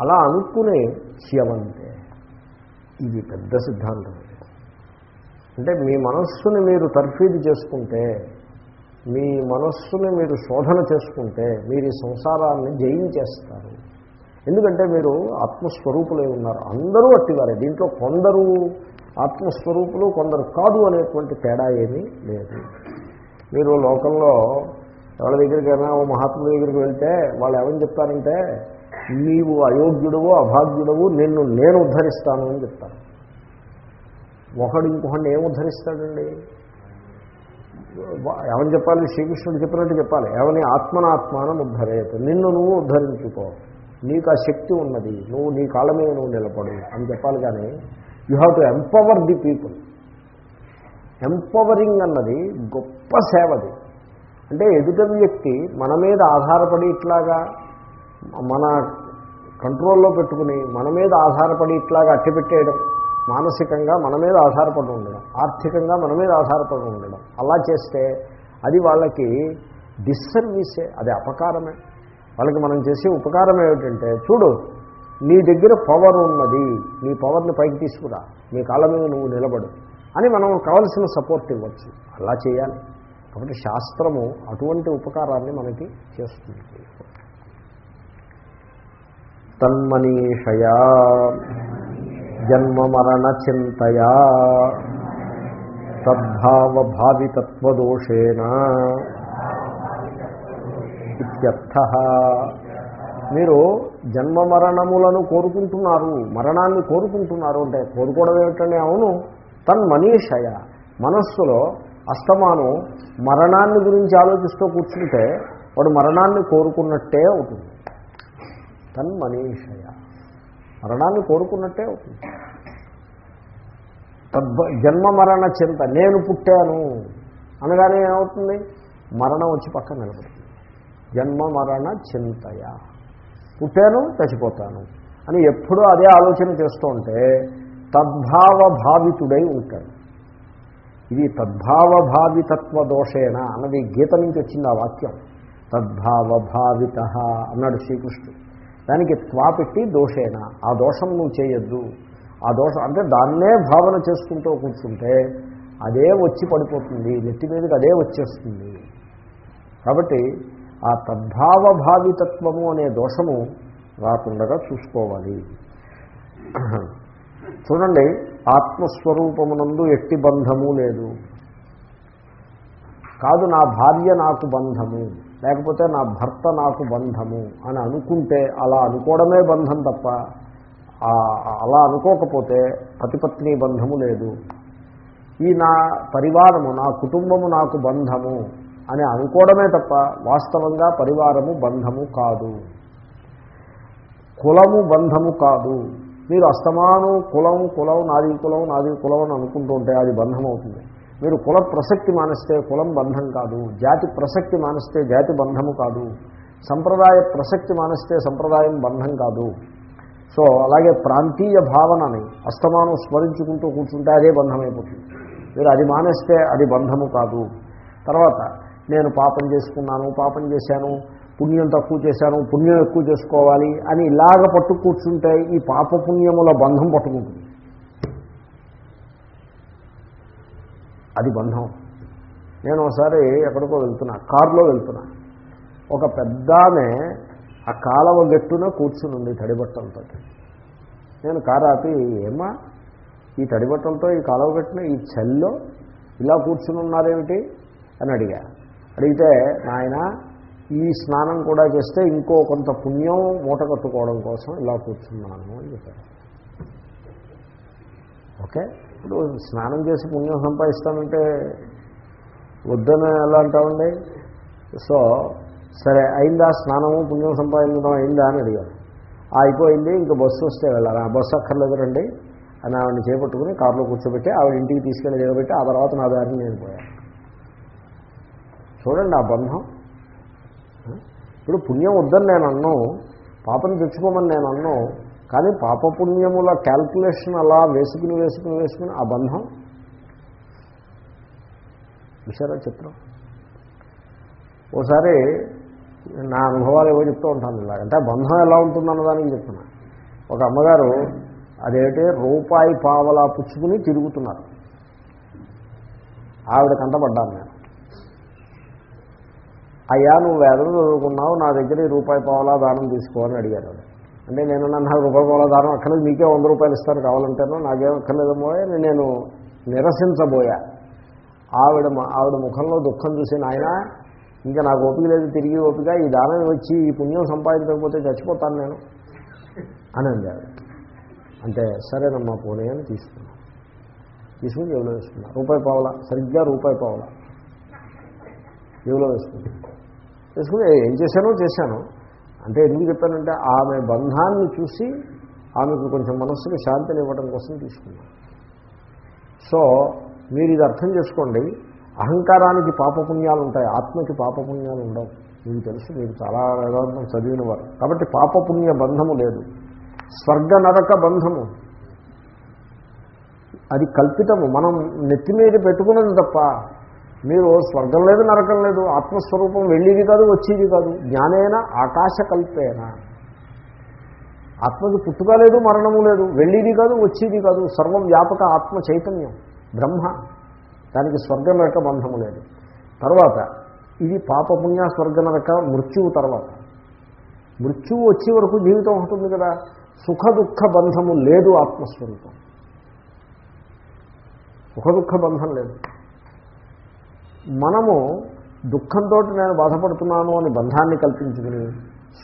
Speaker 1: అలా అనుకునే శివంతే ఇది పెద్ద సిద్ధాంతం. అంటే మీ మనస్సుని మీరు తర్ఫీదు చేసుకుంటే మీ మనస్సుని మీరు శోధన చేసుకుంటే మీరు ఈ సంసారాన్ని జయించేస్తారు. ఎందుకంటే మీరు ఆత్మస్వరూపులై ఉన్నారు. అందరూ అట్టివారే. దీంట్లో కొందరు ఆత్మస్వరూపులు కొందరు కాదు అనేటువంటి తేడా ఏమీ లేదు. మీరు లోకంలో ఎవరి దగ్గరికైనా ఓ మహాత్ముల దగ్గరికి వెళ్తే వాళ్ళు ఏమని చెప్తారంటే నీవు అయోగ్యుడవు అభాగ్యుడవు నిన్ను నేను ఉద్ధరిస్తాను అని చెప్తాను ఒకడు ఇంకొకడిని ఏం ఉద్ధరిస్తాడండి? ఏమని చెప్పాలి? శ్రీకృష్ణుడు చెప్పినట్టు చెప్పాలి. ఏమని? ఆత్మనాత్మానం ఉద్ధరేత. నిన్ను నువ్వు ఉద్ధరించుకో. నీకు ఆ శక్తి ఉన్నది. నువ్వు నీ కాళ్ళ మీద నువ్వు నిలబడు అని చెప్పాలి కానీ you have to empower the people. Empowering అన్నది గొప్ప సేవది అంటే ఎదుట వ్యక్తి మన మీద ఆధారపడి ఇట్లాగా మన కంట్రోల్లో పెట్టుకుని మన మీద ఆధారపడి ఇట్లాగా అట్టిపెట్టేయడం మానసికంగా మన మీద ఆధారపడి ఉండడం ఆర్థికంగా మన మీద ఆధారపడి ఉండడం అలా చేస్తే అది వాళ్ళకి డిస్సర్వీసే అది అపకారమే. వాళ్ళకి మనం చేసే ఉపకారం ఏమిటంటే చూడు నీ దగ్గర పవర్ ఉన్నది నీ పవర్ని పైకి తీసుకురా నీ కాళ్ళ మీద నువ్వు నిలబడు అని మనం కావలసిన సపోర్ట్ ఇవ్వచ్చు. అలా చేయాలి. కాబట్టి శాస్త్రము అటువంటి ఉపకారాన్ని మనకి చేస్తుంది. తన్మనీషయా జన్మ మరణ చింతయా తద్భావభావితత్వదోషేణ ఇత్యర్థ. మీరు జన్మ మరణములను కోరుకుంటున్నారు మరణాన్ని కోరుకుంటున్నారు అంటే కోరుకోవడం ఏమిటంటే అవును తన్ మనీషయ మనస్సులో అస్తమానం మరణాన్ని గురించి ఆలోచిస్తూ కూర్చుంటే వాడు మరణాన్ని కోరుకున్నట్టే అవుతుంది. తన్మనీషయ. మరణాన్ని కోరుకున్నట్టే అవుతుంది. తద్భ జన్మ మరణ చింత నేను పుట్టాను అనగానే ఏమవుతుంది? మరణం వచ్చి పక్కన నిలబడుతుంది. జన్మ మరణ చింతయ. పుట్టాను చచ్చిపోతాను అని ఎప్పుడూ అదే ఆలోచన చేస్తూ ఉంటే తద్భావ భావితుడై ఉంటాడు. ఇది తద్భావభావితత్వ దోషేణ అన్నది గీత నుంచి వచ్చింది ఆ వాక్యం. తద్భావభావిత అన్నాడు శ్రీకృష్ణుడు. దానికి త్వా పెట్టి దోషేణ. ఆ దోషం నువ్వు చేయొద్దు. ఆ దోషం అంటే దాన్నే భావన చేసుకుంటూ కూర్చుంటే అదే వచ్చి పడిపోతుంది. నెత్తి మీదకి అదే వచ్చేస్తుంది. కాబట్టి ఆ తద్భావభావితత్వము అనే దోషము రాకుండా చూసుకోవాలి. చూడండి ఆత్మస్వరూపమునందు ఎట్టి బంధము లేదు. కాదు నా భార్య నాకు బంధము లేకపోతే నా భర్త నాకు బంధము అని అనుకుంటే అలా అనుకోవడమే బంధం తప్ప అలా అనుకోకపోతే పతిపత్ని బంధము లేదు. ఈ నా పరివారము నా కుటుంబము నాకు బంధము అని అనుకోవడమే తప్ప వాస్తవంగా పరివారము బంధము కాదు. కులము బంధము కాదు. మీరు అస్తమానం కులం కులం నాది కులం నాది కులం అని అనుకుంటుంటే అది బంధం అవుతుంది మీరు కుల ప్రసక్తి మానిస్తే కులం బంధం కాదు జాతి ప్రసక్తి మానిస్తే జాతి బంధము కాదు సంప్రదాయ ప్రసక్తి మానిస్తే సంప్రదాయం బంధం కాదు. సో అలాగే ప్రాంతీయ భావనని అస్తమానం స్మరించుకుంటూ కూర్చుంటే అదే బంధమైపోతుంది. మీరు అది మానేస్తే అది బంధము కాదు. తర్వాత నేను పాపం చేసుకున్నాను పాపం చేశాను పుణ్యం తక్కువ చేశాను పుణ్యం ఎక్కువ చేసుకోవాలి అని ఇలాగ పట్టు కూర్చుంటే ఈ పాప పుణ్యముల బంధం పట్టుకుంటుంది. అది బంధం. నేను ఒకసారి ఎక్కడికో వెళ్తున్నా కారులో వెళ్తున్నా. ఒక పెద్దామె ఆ కాలవ గట్టున కూర్చునుంది తడిబట్టలతో నేను కారు ఆపి ఏమ్మా ఈ తడిబట్టలతో ఈ కాలవ గట్టున ఈ చల్లో ఇలా కూర్చుని ఉన్నారేమిటి అని అడిగా. అడిగితే నాయన ఈ స్నానం కూడా చేస్తే ఇంకో కొంత పుణ్యం మూట కట్టుకోవడం కోసం ఇలా కూర్చున్నాను అని చెప్పారు. ఓకే? ఇప్పుడు స్నానం చేసి పుణ్యం సంపాదిస్తానంటే వద్దని ఎలా అంటామండి? సో సరే అయిందా స్నానము పుణ్యం సంపాదించడం అయిందా అని అడిగారు. అయిపోయింది ఇంకా బస్సు వస్తే వెళ్ళాలి. ఆ బస్సు అక్కర్లేదు రండి అని ఆవిడని చేపట్టుకుని కారులో కూర్చోబెట్టి ఆవిడ ఇంటికి తీసుకెళ్ళి దిగబెట్టి ఆ తర్వాత నా దారిని నేను పోయాను. చూడండి ఆ బంధం. ఇప్పుడు పుణ్యం వద్దని నేను అన్నాను పాపం తెచ్చుకోమని నేను అన్నాను కానీ పాపపుణ్యముల క్యాల్కులేషన్ అలా వేసుకుని వేసుకుని వేసుకుని ఆ బంధం? విషయారా చిత్రం. ఓసారి నా అనుభవాలు ఏవో చెప్తూ ఉంటాను ఇలా అంటే బంధం ఎలా ఉంటుందన్న దానికి చెప్తున్నా. ఒక అమ్మగారు అదేంటే రూపాయి పావలా పుచ్చుకుని తిరుగుతున్నారు. ఆవిడ కంటపడ్డాను నేను అయ్యా నువ్వు వేదం చదువుకున్నావు నా దగ్గర ఈ రూపాయి పావలా దానం తీసుకోవాలని అడిగారు అంటే నేను నన్ను రూపాయి పావలా దానం అక్కర్లేదు మీకే వంద రూపాయలు ఇస్తాను కావాలంటేనో నాకేం అక్కర్లేదేమో నేను నిరసించబోయా. ఆవిడ ఆవిడ ముఖంలో దుఃఖం చూసి నాయన ఇంకా నాకు ఓపిక లేదు తిరిగి ఓపిక ఈ దానం వచ్చి ఈ పుణ్యం సంపాదించకపోతే చచ్చిపోతాను నేను. అని అందాడు అంటే సరేనమ్మా పోనీ అని తీసుకున్నాను తీసుకుని జేబులో వేసుకున్నా రూపాయి పావలా సరిగ్గా రూపాయి పావలా. జేబులో వేసుకున్నా చేసుకుని ఏం చేశానో చేశాను. అంటే ఎందుకు చెప్పానంటే ఆమె బంధాన్ని చూసి ఆమెకు కొంచెం మనస్సుకు శాంతిని ఇవ్వడం కోసం తీసుకున్నాను. సో మీరు ఇది అర్థం చేసుకోండి. అహంకారానికి పాపపుణ్యాలు ఉంటాయి ఆత్మకి పాపపుణ్యాలు ఉండవు. మీకు తెలుసు మీరు చాలా వేదాంతం చదివిన వారు. కాబట్టి పాపపుణ్య బంధము లేదు. స్వర్గ నరక బంధము. అది కల్పితము. మనం నెత్తి మీద పెట్టుకున్నది తప్ప మీరు స్వర్గం లేదు నరకం లేదు ఆత్మస్వరూపం వెళ్ళేది కాదు వచ్చేది కాదు జ్ఞానేన ఆకాశకల్పేనా. ఆత్మకి పుట్టుక లేదు మరణము లేదు వెళ్ళేది కాదు వచ్చేది కాదు సర్వం వ్యాపక ఆత్మ చైతన్యం బ్రహ్మ. దానికి స్వర్గం నరక బంధము లేదు. తర్వాత ఇది పాపపుణ్య స్వర్గ నరక మృత్యువు తర్వాత. మృత్యువు వచ్చే వరకు జీవితం ఉంటుంది కదా. సుఖ దుఃఖ బంధము లేదు ఆత్మస్వరూపం. సుఖ దుఃఖ బంధం లేదు. మనము దుఃఖంతో నేను బాధపడుతున్నాను అని బంధాన్ని కల్పించుకుని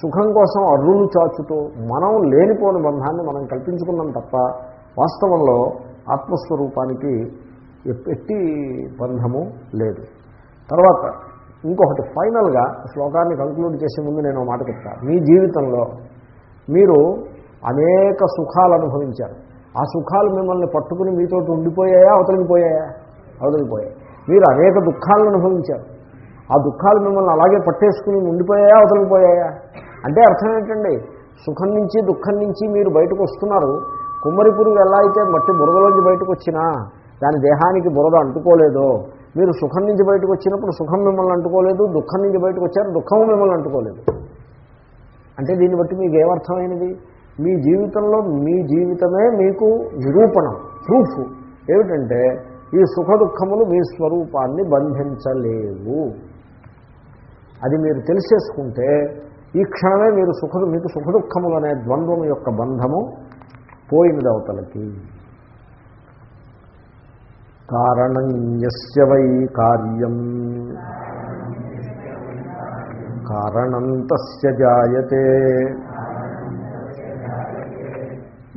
Speaker 1: సుఖం కోసం అర్రులు చాచుతూ మనం లేనిపోని బంధాన్ని మనం కల్పించుకున్నాం తప్ప వాస్తవంలో ఆత్మస్వరూపానికి ఎట్టి బంధము లేదు. తర్వాత ఇంకొకటి ఫైనల్గా శ్లోకాన్ని కంక్లూడ్ చేసే ముందు నేను మాట చెప్తాను మీ జీవితంలో మీరు అనేక సుఖాలు అనుభవించారు. ఆ సుఖాలు మిమ్మల్ని పట్టుకుని మీతో ఉండిపోయాయా అవతలిపోయాయా అవతలిపోయాయి మీరు అనేక దుఃఖాలను అనుభవించారు. ఆ దుఃఖాలు మిమ్మల్ని అలాగే పట్టేసుకుని ఉండిపోయాయా వదలిపోయాయా? అంటే అర్థం ఏంటండి? సుఖం నుంచి దుఃఖం నుంచి మీరు బయటకు వస్తున్నారు. కుమ్మరి పురుగు ఎలా అయితే మట్టి బురదలోంచి బయటకు వచ్చినా దాని దేహానికి బురద అంటుకోలేదో మీరు సుఖం నుంచి బయటకు వచ్చినప్పుడు సుఖం మిమ్మల్ని అంటుకోలేదు దుఃఖం నుంచి బయటకు వచ్చారు దుఃఖం మిమ్మల్ని అంటుకోలేదు. అంటే దీన్ని బట్టి మీకు ఏమర్థమైనది మీ జీవితంలో మీ జీవితమే మీకు నిరూపణం ప్రూఫ్. ఏమిటంటే ఈ సుఖ దుఃఖములు మీ స్వరూపాన్ని బంధించలేవు. అది మీరు తెలిసేసుకుంటే ఈ క్షణమే మీరు సుఖ మీకు సుఖ దుఃఖములు అనే ద్వంద్వం యొక్క బంధము పోయినది అవతలకి కారణం ఎస్య వై కార్యం. కారణం తస్య జాయతే.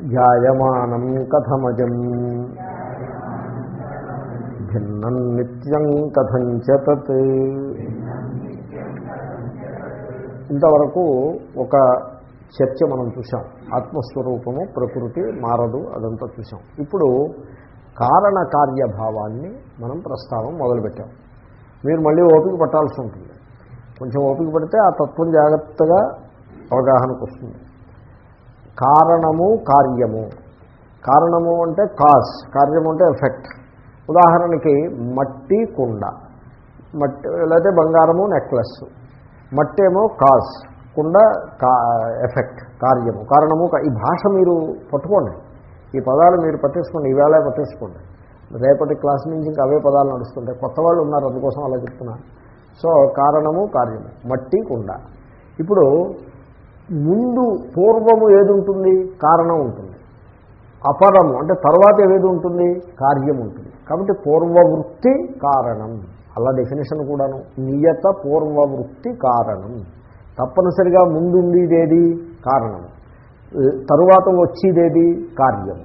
Speaker 1: జాయమానం కథమజం. భిన్నం నిత్యం కథంచ తత్. ఇంతవరకు ఒక చర్చ మనం చూసాం ఆత్మస్వరూపము ప్రకృతి మారదు అదంతా చూసాం ఇప్పుడు కారణ కార్యభావాన్ని మనం ప్రస్తావం మొదలుపెట్టాం. మీరు మళ్ళీ ఓపిక పట్టాల్సి ఉంటుంది. కొంచెం ఓపిక పడితే ఆ తత్వం జాగ్రత్తగా అవగాహనకు వస్తుంది. కారణము కార్యము. కారణము అంటే కాజ్ కార్యము అంటే ఎఫెక్ట్ ఉదాహరణకి మట్టి కుండ. మట్టి లేకపోతే బంగారము నెక్లెస్ మట్టి ఏమో కాజ్ కుండ కా ఎఫెక్ట్ కార్యము. కారణము ఈ భాష మీరు పట్టుకోండి. ఈ పదాలు మీరు పట్టేసుకోండి ఈవేళ పట్టేసుకోండి. రేపటి క్లాస్ నుంచి ఇంకా అవే పదాలు నడుస్తుంటాయి. కొత్త వాళ్ళు ఉన్నారు అందుకోసం అలా చెప్తున్నా. సో కారణము కార్యము. మట్టి కుండ. ఇప్పుడు ముందు పూర్వము ఏది ఉంటుంది? కారణం ఉంటుంది. అపరము అంటే తర్వాత ఏది ఉంటుంది? కార్యం ఉంటుంది. కాబట్టి పూర్వవృత్తి కారణం. అలా డెఫినేషన్ కూడాను. నియత పూర్వవృత్తి కారణం. తప్పనిసరిగా ముందుండేదేది? కారణము తరువాత వచ్చేదేది? కార్యం.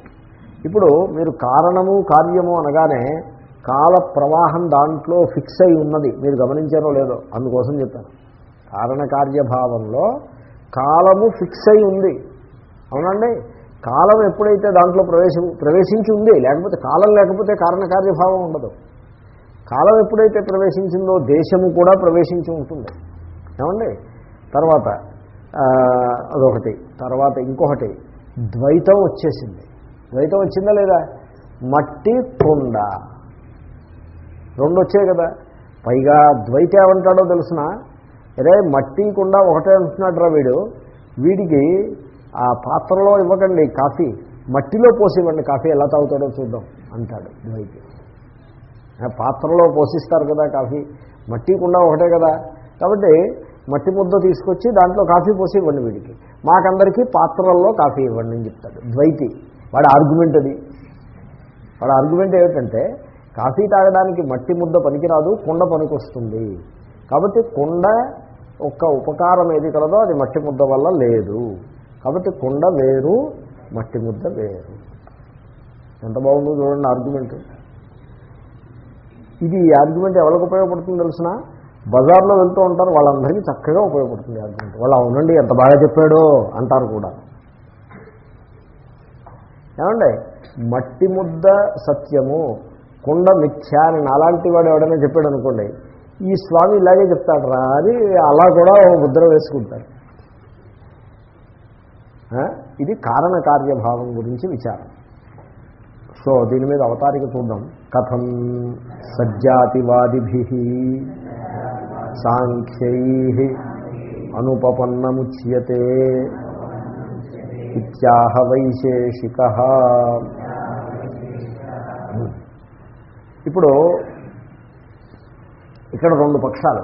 Speaker 1: ఇప్పుడు మీరు కారణము కార్యము అనగానే కాల ప్రవాహం దాంట్లో ఫిక్స్ అయి ఉన్నది. మీరు గమనించారో లేదో? అందుకోసం చెప్పాను. కారణకార్యభావంలో కాలము ఫిక్స్ అయి ఉంది. అవునండి? కాలం ఎప్పుడైతే దాంట్లో ప్రవేశం ప్రవేశించి ఉంది లేకపోతే కాలం లేకపోతే కారణకార్యభావం ఉండదు. కాలం ఎప్పుడైతే ప్రవేశించిందో దేశము కూడా ప్రవేశించి ఉంటుంది. ఏమండి? తర్వాత అదొకటి. తర్వాత ఇంకొకటి. ద్వైతం వచ్చేసింది. ద్వైతం వచ్చిందా లేదా? మట్టి కొండ రెండు వచ్చాయి కదా. పైగా ద్వైతం ఏమంటాడో తెలుసిన? అరే మట్టి కుండా ఒకటే అంటున్నాడు రా వీడు. వీడికి ఆ పాత్రలో ఇవ్వకండి కాఫీ. మట్టిలో పోసివ్వండి కాఫీ. ఎలా తాగుతాడో చూద్దాం అంటాడు ద్వైతి. పాత్రలో పోషిస్తారు కదా కాఫీ. మట్టి కుండ ఒకటే కదా. కాబట్టి మట్టి ముద్ద తీసుకొచ్చి దాంట్లో కాఫీ పోసి ఇవ్వండి వీడికి. మాకందరికీ పాత్రల్లో కాఫీ ఇవ్వండి అని చెప్తాడు ద్వైతి. వాడి ఆర్గ్యుమెంట్ అది. వాడి ఆర్గ్యుమెంట్ ఏమిటంటే కాఫీ తాగడానికి మట్టి ముద్ద పనికిరాదు కుండ పనికొస్తుంది. కాబట్టి కుండ ఒక్క ఉపకారం ఏది కలదో అది మట్టి ముద్ద వల్ల లేదు. కాబట్టి కుండ వేరు మట్టి ముద్ద వేరు. ఎంత బాగుందో చూడండి ఆర్గ్యుమెంట్ ఇది ఈ ఆర్గ్యుమెంట్ ఎవరికి ఉపయోగపడుతుంది తెలిసిన? బజార్లో వెళ్తూ ఉంటారు వాళ్ళందరికీ చక్కగా ఉపయోగపడుతుంది ఆర్గ్యుమెంట్ వాళ్ళు అవునండి ఎంత బాగా చెప్పాడో అంటారు కూడా. ఏమండి? మట్టి ముద్ద సత్యము కుండ మిథ్యా అని అలాంటి వాడు ఎవడైనా చెప్పాడు అనుకోండి ఈ స్వామి ఇలాగే చెప్తాడు రా అని అలా కూడా ముద్ర వేసుకుంటారు ఇది కారణ కార్యభావం గురించి విచారం. సో దీని మీద అవతారిక చూద్దాం. కథం సజ్జాతివాదిభి సాంఖ్యై అనుపపన్నముచ్యతే ఇత్యాహ వైశేషిక. ఇప్పుడు ఇక్కడ రెండు పక్షాలు.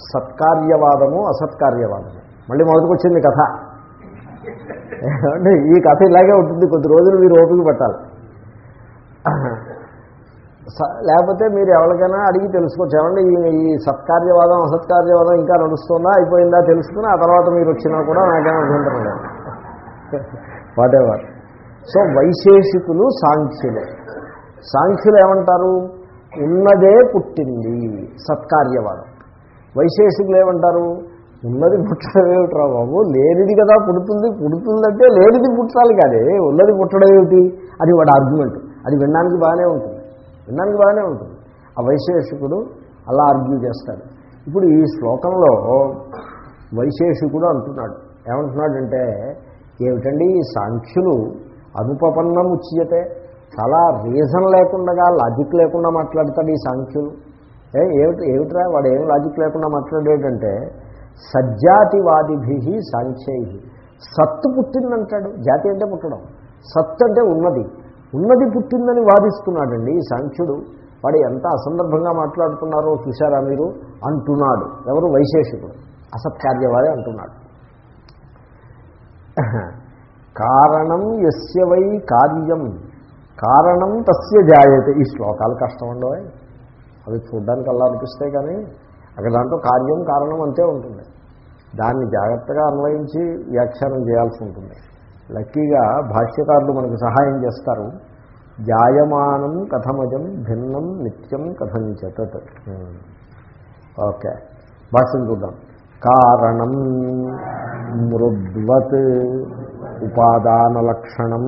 Speaker 1: సత్కార్యవాదము అసత్కార్యవాదము. మళ్ళీ మొదటికి వచ్చింది కథ. అంటే ఈ కథ ఇలాగే ఉంటుంది. కొద్ది రోజులు మీరు ఓపిక పట్టాలి. స- లేకపోతే మీరు ఎవరికైనా అడిగి తెలుసుకోవచ్చు. ఏమంటే ఈ ఈ సత్కార్యవాదం అసత్కార్యవాదం ఇంకా నడుస్తుందా అయిపోయిందా తెలుసుకుని ఆ తర్వాత మీరు వచ్చినా కూడా నాకేమో అభ్యంతరం లేదు. Whatever so వైశేషికులు సాంఖ్యులు. సాంఖ్యులు ఏమంటారు? ఉన్నదే పుట్టింది సత్కార్యవాదం. వైశేషికులు ఏమంటారు? ఉన్నది పుట్టడం ఏమిట్రా బాబు? లేనిది కదా పుడుతుంది. పుడుతుందంటే లేనిది పుట్టాలి కాదే ఉన్నది పుట్టడం ఏమిటి? అది వాడు ఆర్గ్యుమెంట్ అది వినడానికి బాగానే ఉంటుంది. వినడానికి బాగానే ఉంటుంది. ఆ వైశేషికుడు అలా ఆర్గ్యూ చేస్తాడు. ఇప్పుడు ఈ శ్లోకంలో వైశేషికుడు అంటున్నాడు. ఏమంటున్నాడంటే ఏమిటండి ఈ సాంఖ్యులు అనుపపన్నం ఉచ్యతే? చాలా రీజన్ లేకుండా లాజిక్ లేకుండా మాట్లాడతాడు ఈ సాంఖ్యులు. ఏమిటి ఏమిట్రా? వాడు ఏం లాజిక్ లేకుండా మాట్లాడేటంటే సజ్జాతివాదిభి సాంఖ్యై సత్తు పుట్టిందంటాడు. జాతి అంటే పుట్టడం. సత్తు అంటే ఉన్నది. ఉన్నది పుట్టిందని వాదిస్తున్నాడండి ఈ సాంఖ్యుడు వాడు ఎంత అసందర్భంగా మాట్లాడుతున్నారో చూశారా మీరు? అంటున్నాడు. ఎవరు? వైశేషికుడు. అసత్కార్యవాదే అంటున్నాడు. కారణం ఎస్య వై కార్యం. కారణం తస్య జాయతే. ఈ శ్లోకాలు కష్టం ఉండవు అవి చూడ్డానికి అలా అనిపిస్తాయి కానీ అక్కడ దాంట్లో కార్యం కారణం అంతే ఉంటుంది. దాన్ని జాగ్రత్తగా అన్వయించి వ్యాఖ్యానం చేయాల్సి ఉంటుంది. లక్కీగా భాష్యకారులు మనకు సహాయం చేస్తారు. జాయమానం కథమజం భిన్నం నిత్యం కథంచత ఓకే. భాష్యం చూద్దాం. కారణం మృద్వత్ ఉపాదాన లక్షణం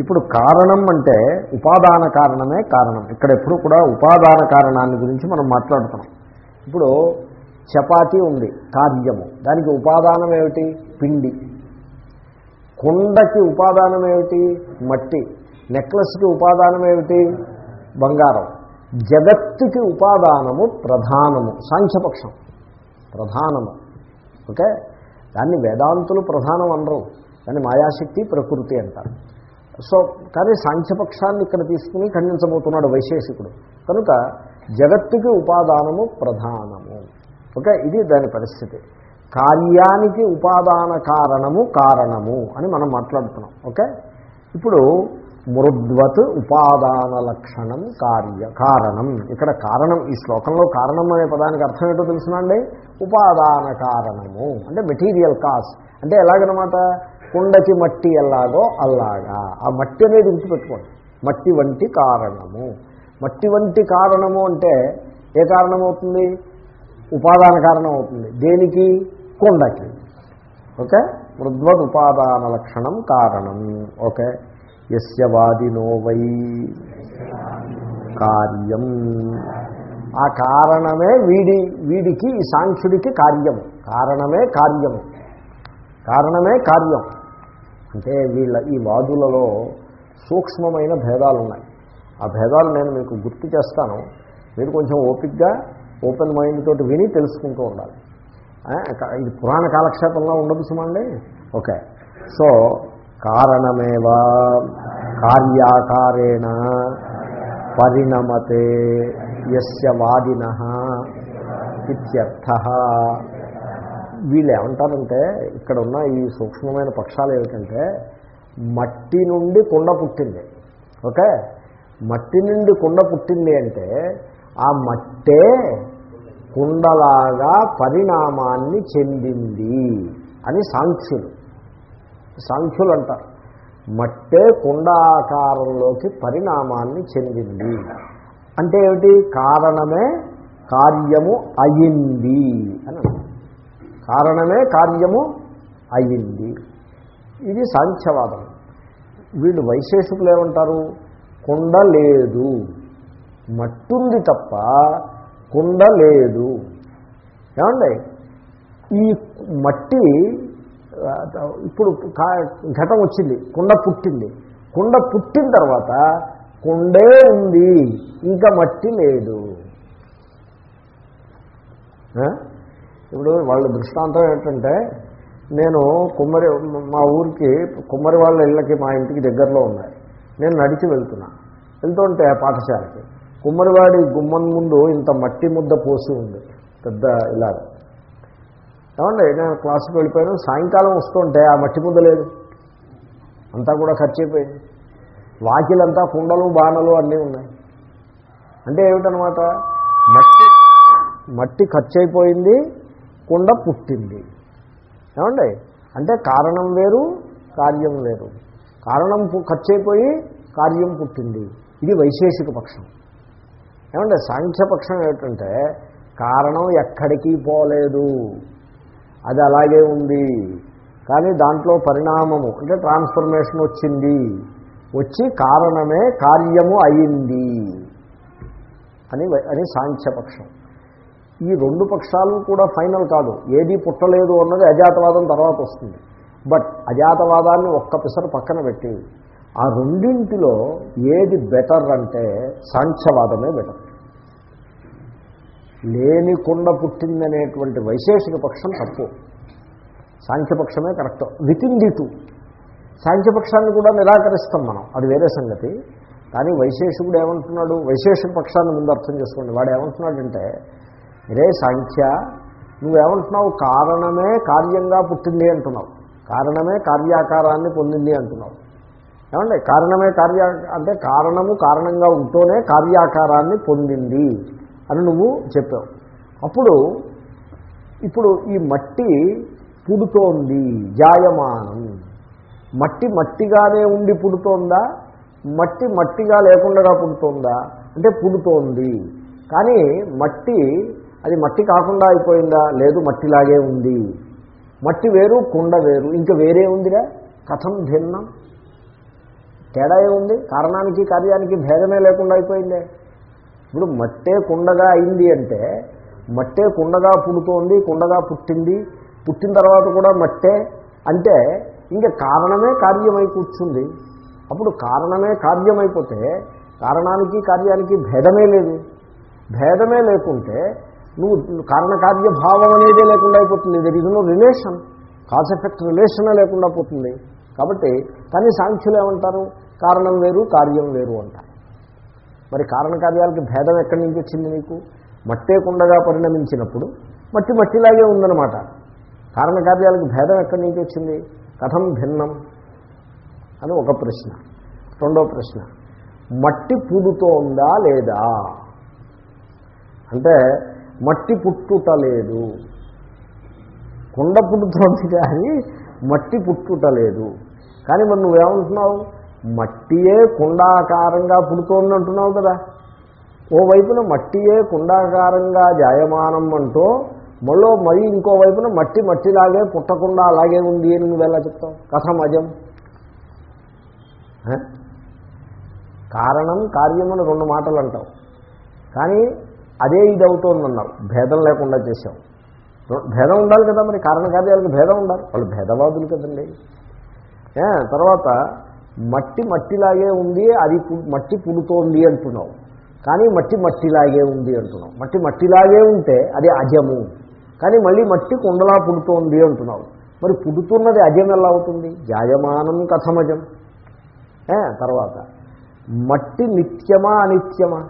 Speaker 1: ఇప్పుడు కారణం అంటే ఉపాదాన కారణమే కారణం. ఇక్కడ ఎప్పుడు కూడా ఉపాదాన కారణాన్ని గురించి మనం మాట్లాడుతున్నాం. ఇప్పుడు చపాతీ ఉంది కార్యము. దానికి ఉపాదానం ఏమిటి? పిండి. కుండకి ఉపాదానం ఏమిటి? మట్టి. నెక్లెస్కి ఉపాదానం ఏమిటి? బంగారం. జగత్తుకి ఉపాదానము ప్రధానము సాంఖ్యపక్షం. ప్రధానము. ఓకే? దాన్ని వేదాంతులు ప్రధానం అనరు దాన్ని మాయాశక్తి ప్రకృతి అంటారు. సో కానీ సాంఖ్యపక్షాన్ని ఇక్కడ తీసుకుని ఖండించబోతున్నాడు వైశేషికుడు. కనుక జగత్తుకి ఉపాదానము ప్రధానము. ఓకే ఇది దాని పరిస్థితి. కార్యానికి ఉపాదాన కారణము కారణము అని మనం మాట్లాడుతున్నాం. ఓకే? ఇప్పుడు మృద్వత్ ఉపాదాన లక్షణం కార్య కారణం. ఇక్కడ కారణం ఈ శ్లోకంలో కారణం అనే పదానికి అర్థం ఏంటో తెలుసునండి ఉపాదాన కారణము. అంటే మెటీరియల్ కాజ్ అంటే ఎలాగనమాట? కుండకి మట్టి ఎలాగో అలాగా. ఆ మట్టి అనేది గుర్తుపెట్టుకోండి. మట్టి వంటి కారణము. మట్టి వంటి కారణము అంటే ఏ కారణమవుతుంది? ఉపాదాన కారణం అవుతుంది దేనికి? కుండకి. ఓకే? మృద్వద్ ఉపాదాన లక్షణం కారణం. ఓకే? ఎస్య వాదినో వై కార్యం. ఆ కారణమే వీడి వీడికి ఈ సాంఖ్యుడికి కార్యము కారణమే కార్యము. కారణమే కార్యం. అంటే వీళ్ళ ఈ వాదులలో సూక్ష్మమైన భేదాలు ఉన్నాయి ఆ భేదాలు నేను మీకు గుర్తు చేస్తాను. మీరు కొంచెం ఓపిక్గా ఓపెన్ మైండ్ తోటి విని తెలుసుకుంటూ ఉండాలి. ఇది పురాణ కాలక్షేపంలో ఉండదు సుమండి? ఓకే. సో కారణమేవా? కార్యాకారేణ పరిణమతే ఎస్య వాదిన ఇత్యర్థ. వీళ్ళు ఏమంటారంటే ఇక్కడ ఉన్న ఈ సూక్ష్మమైన పక్షాలు ఏమిటంటే మట్టి నుండి కుండ పుట్టింది. ఓకే? మట్టి నుండి కుండ పుట్టింది అంటే ఆ మట్టే కుండలాగా పరిణామాన్ని చెందింది అని సాంఖ్యులు. సాంఖ్యులు అంటారు మట్టే కుండ ఆకారంలోకి పరిణామాన్ని చెందింది. అంటే ఏమిటి? కారణమే కార్యము అయింది అని అంటారు. కారణమే కార్యము అయ్యింది ఇది సాంఖ్యవాదం. వీళ్ళు వైశేషికులు ఏమంటారు? కుండ లేదు. మట్టుంది తప్ప కుండ లేదు. ఏమండి? ఈ మట్టి ఇప్పుడు కా- ఘటం వచ్చింది. కుండ పుట్టింది. కుండ పుట్టిన తర్వాత కుండే ఉంది. ఇంకా మట్టి లేదు. ఇప్పుడు వాళ్ళ దృష్టాంతం ఏంటంటే నేను కుమ్మరి మా ఊరికి కుమ్మరి వాళ్ళ ఇళ్ళకి మా ఇంటికి దగ్గరలో ఉన్నాయి. నేను నడిచి వెళ్తున్నా. వెళ్తుంటే పాఠశాలకి. కుమ్మరివాడి గుమ్మం ముందు ఇంత మట్టి ముద్ద పోసి ఉంది. పెద్ద ఇలా ఏమండి నేను క్లాసుకి వెళ్ళిపోయాను సాయంకాలం వస్తుంటే ఆ మట్టి ముద్ద లేదు. అంతా కూడా ఖర్చు అయిపోయింది. వాకిలంతా కుండలు బాణలు అన్నీ ఉన్నాయి. అంటే ఏమిటనమాట? మట్టి మట్టి ఖర్చు అయిపోయింది. కుండ పుట్టింది. ఏమండి? అంటే కారణం వేరు కార్యం వేరు. కారణం ఖర్చయిపోయి కార్యం పుట్టింది. ఇది వైశేషిక పక్షం. ఏమంటే సాంఖ్యపక్షం ఏమిటంటే కారణం ఎక్కడికి పోలేదు. అది అలాగే ఉంది. కానీ దాంట్లో పరిణామము అంటే ట్రాన్స్ఫర్మేషన్ వచ్చింది. వచ్చి కారణమే కార్యము అయింది. అని అని సాంఖ్యపక్షం ఈ రెండు పక్షాలు కూడా ఫైనల్ కాదు. ఏది పుట్టలేదు అన్నది అజాతవాదం తర్వాత వస్తుంది. బట్ అజాతవాదాన్ని ఒక్క పిసరు పక్కన పెట్టి ఆ రెండింటిలో ఏది బెటర్ అంటే సాంఖ్యవాదమే బెటర్. లేని కుండ పుట్టిందనేటువంటి వైశేషిక పక్షం తప్పు. సాంఖ్యపక్షమే కరెక్ట్. Within the two. సాంఖ్యపక్షాన్ని కూడా నిరాకరిస్తాం మనం. అది వేరే సంగతి. కానీ వైశేషికుడు ఏమంటున్నాడు? వైశేషిక పక్షాన్ని ముందు అర్థం చేసుకోండి. వాడు ఏమంటున్నాడంటే రే సంఖ్య నువ్వేమంటున్నావు? కారణమే కార్యంగా పుట్టింది అంటున్నావు. కారణమే కార్యాకారాన్ని పొందింది అంటున్నావు. ఏమండి? కారణమే కార్య అంటే కారణము కారణంగా ఉంటూనే కార్యాకారాన్ని పొందింది అని నువ్వు చెప్పావు. అప్పుడు ఇప్పుడు ఈ మట్టి పుడుతోంది జాయమానం. మట్టి మట్టిగానే ఉండి పుడుతోందా? మట్టి మట్టిగా లేకుండా పుడుతోందా? అంటే పుడుతోంది. కానీ మట్టి అది మట్టి కాకుండా అయిపోయిందా? లేదు మట్టిలాగే ఉంది. మట్టి వేరు కుండ వేరు. ఇంకా వేరే ఉందిరా కథం భిన్నం. తేడా ఏముంది? కారణానికి కార్యానికి భేదమే లేకుండా అయిపోయిందే. ఇప్పుడు మట్టే కుండగా అయింది అంటే మట్టే కుండగా పుడుతోంది కుండగా పుట్టింది. పుట్టిన తర్వాత కూడా మట్టే అంటే ఇంకా కారణమే కార్యమై కూర్చుంది. అప్పుడు కారణమే కార్యమైపోతే కారణానికి కార్యానికి భేదమే లేదు. భేదమే లేకుంటే నువ్వు కారణకార్యభావం అనేదే లేకుండా అయిపోతుంది. There is no relation cause effect రిలేషనే లేకుండా పోతుంది. కాబట్టి కానీ సాంఖ్యులు ఏమంటారు? కారణం వేరు కార్యం వేరు అంటారు. మరి కారణకార్యాలకి భేదం ఎక్కడి నుంచి వచ్చింది నీకు? మట్టే కుండగా పరిణమించినప్పుడు మట్టి మట్టిలాగే ఉందన్నమాట. కారణకార్యాలకు భేదం ఎక్కడి నుంచి వచ్చింది? కథం భిన్నం అని ఒక ప్రశ్న. రెండో ప్రశ్న. మట్టి పుడుతోందా లేదా? అంటే మట్టి పుట్టుట లేదు కుండ పుట్టుతోంది కానీ మట్టి పుట్టుట లేదు కానీ మరి నువ్వేమంటున్నావు? మట్టియే కుండాకారంగా పుడుతోంది అంటున్నావు కదా. ఓవైపున మట్టియే కుండాకారంగా జాయమానం అంటూ మళ్ళీ మరీ ఇంకోవైపున మట్టి మట్టిలాగే పుట్టకుండా అలాగే ఉంది అని నువ్వు ఎలా చెప్తావు? కథం అజం కారణం కార్యం అని రెండు మాటలు అంటావు. కానీ అదే ఇది అవుతోందన్నారు భేదం లేకుండా చేశాం. భేదం ఉండాలి కదా మరి కారణకార్యాలకు భేదం ఉండాలి. వాళ్ళు భేదవాదులు కదండి. తర్వాత మట్టి మట్టిలాగే ఉంది అది మట్టి పుడుతోంది అంటున్నావు. కానీ మట్టి మట్టిలాగే ఉంది అంటున్నావు. మట్టి మట్టిలాగే ఉంటే అది అజము. కానీ మళ్ళీ మట్టి కుండలా పుడుతోంది అంటున్నావు. మరి పుడుతున్నది అజం ఎలా అవుతుంది? జాయమానం కథమజం. తర్వాత మట్టి నిత్యమా అనిత్యమా?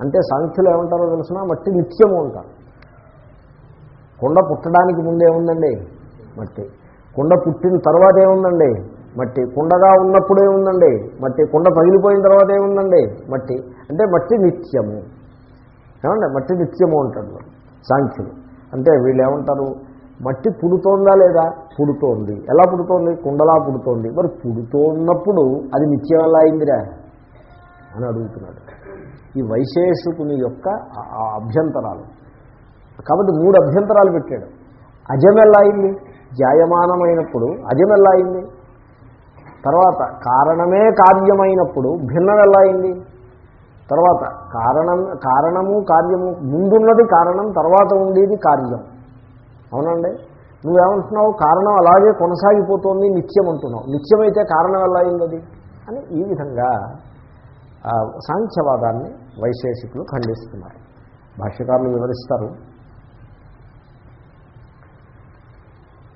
Speaker 1: అంటే సాంఖ్యులు ఏమంటారో తెలిసిన? మట్టి నిత్యము అంటారు. కుండ పుట్టడానికి ముందేముందండి మట్టి. కుండ పుట్టిన తర్వాత ఏముందండి? మట్టి. కుండగా ఉన్నప్పుడు ఏముందండి? మట్టి. కుండ పగిలిపోయిన తర్వాత ఏముందండి? మట్టి. అంటే మట్టి నిత్యము. ఏమండి? మట్టి నిత్యము అంటాడు సాంఖ్యులు అంటే వీళ్ళు ఏమంటారు? మట్టి పుడుతోందా లేదా? పుడుతోంది. ఎలా పుడుతోంది? కుండలా పుడుతోంది. మరి పుడుతోన్నప్పుడు అది నిత్యం ఎలా అయిందిరా? అని అడుగుతున్నాడు. ఈ వైశేషుకుని యొక్క ఆ- అభ్యంతరాలు. కాబట్టి మూడు అభ్యంతరాలు పెట్టాడు. అజం అయింది జాయమానమైనప్పుడు అజం అయింది తర్వాత కారణమే కార్యమైనప్పుడు భిన్నం ఎలా అయింది తర్వాత కారణం కారణము కార్యము ముందున్నది కారణం తర్వాత ఉండేది కార్యం. అవునండి? నువ్వేమంటున్నావు? కారణం అలాగే కొనసాగిపోతోంది నిత్యం అంటున్నావు. నిత్యమైతే కారణం ఎలా అయింది అని ఈ విధంగా సాంఖ్యవాదాన్ని వైశేషికులు ఖండిస్తున్నారు. భాష్యకారులు వివరిస్తారు.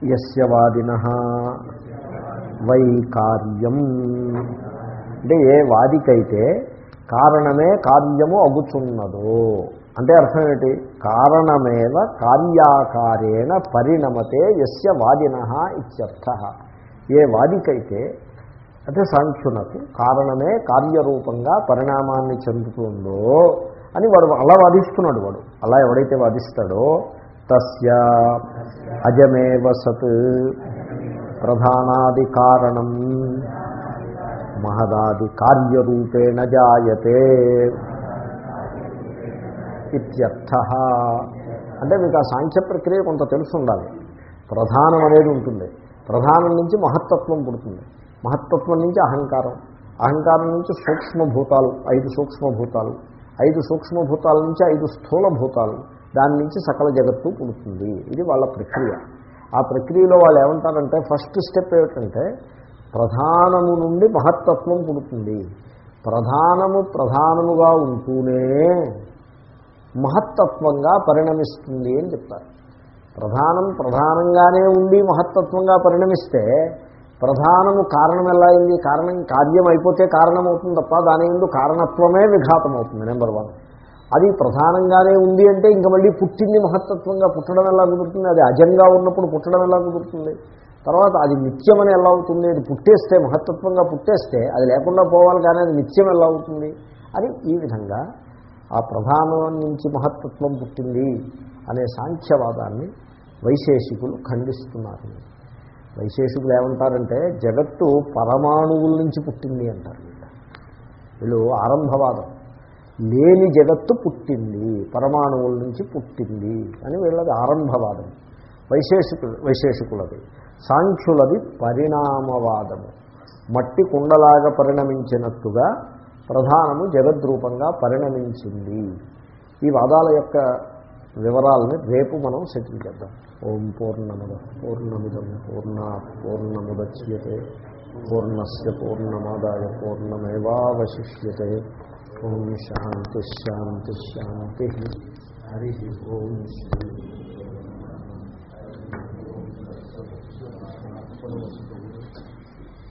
Speaker 1: యస్య వాదిన వై కార్యం. అంటే ఏ వాదికైతే కారణమే కార్యము అగుచున్నదో అంటే అర్థం ఏంటి? కారణమేవ కార్యాకారేణ పరిణమతే యస్య వాదిన ఇత్యర్థ. ఏ వాదికైతే అంటే సాంఖ్యునకు కారణమే కార్యరూపంగా పరిణామాన్ని చెందుతుందో అని వాడు అలా వాదిస్తున్నాడు వాడు. అలా ఎవడైతే వాదిస్తాడో తస్య అజమేవ సత్ ప్రధానాది కారణం. మహదాది కార్యరూపేణ జాయతే ఇత్యర్థ. అంటే మీకు ఆ సాంఖ్య ప్రక్రియ కొంత తెలుసు ఉండాలి ప్రధానం అనేది ఉంటుంది. ప్రధానం నుంచి మహత్తత్వం పుడుతుంది. మహత్తత్వం నుంచి అహంకారం. అహంకారం నుంచి సూక్ష్మభూతాలు ఐదు సూక్ష్మభూతాలు. ఐదు సూక్ష్మభూతాల నుంచి ఐదు స్థూల భూతాలు దాని నుంచి సకల జగత్తు పుడుతుంది. ఇది వాళ్ళ ప్రక్రియ. ఆ ప్రక్రియలో వాళ్ళు ఏమంటారంటే ఫస్ట్ స్టెప్ ఏమిటంటే ప్రధానము నుండి మహత్తత్వం పుడుతుంది. ప్రధానము ప్రధానముగా ఉంటూనే మహత్తత్వంగా పరిణమిస్తుంది అని చెప్తారు. ప్రధానం ప్రధానంగానే ఉండి మహత్తత్వంగా పరిణమిస్తే ప్రధానము కారణం ఎలా అయింది? కారణం కార్యం అయిపోతే కారణం అవుతుంది తప్ప దాని ఎందు కారణత్వమే విఘాతం అవుతుంది నెంబర్ వన్ అది ప్రధానంగానే ఉంది అంటే ఇంక మళ్ళీ పుట్టింది మహత్తత్వంగా పుట్టడం ఎలా కుదురుతుంది? అది అజంగా ఉన్నప్పుడు పుట్టడం ఎలా కుదురుతుంది? తర్వాత అది నిత్యమని ఎలా అవుతుంది? అది పుట్టేస్తే మహత్తత్వంగా పుట్టేస్తే అది లేకుండా పోవాలి కానీ అది నిత్యం ఎలా అవుతుంది? అని ఈ విధంగా ఆ ప్రధానం నుంచి మహత్తత్వం పుట్టింది అనే సాంఖ్యవాదాన్ని వైశేషికులు ఖండిస్తున్నారు. వైశేషికులు ఏమంటారంటే జగత్తు పరమాణువుల నుంచి పుట్టింది అంటారు. వీళ్ళు. ఆరంభవాదం. లేని జగత్తు పుట్టింది పరమాణువుల నుంచి పుట్టింది అని వీళ్ళది ఆరంభవాదం. వైశేషికులు వైశేషికులది. సాంఖ్యులది పరిణామవాదము. మట్టి కుండలాగా పరిణమించినట్టుగా ప్రధానము జగద్రూపంగా పరిణమించింది. ఈ వాదాల యొక్క వివరాలని రేపు మనం సెటిల్ చేద్దాం. ఓం పూర్ణముద పూర్ణమిదం పూర్ణ పూర్ణముద్యతే పూర్ణస్ పూర్ణమాదాయ పూర్ణమేవాశిష్యే ఓం శాంతి శాంతి శాంతి. హరి ఓం శ్రీ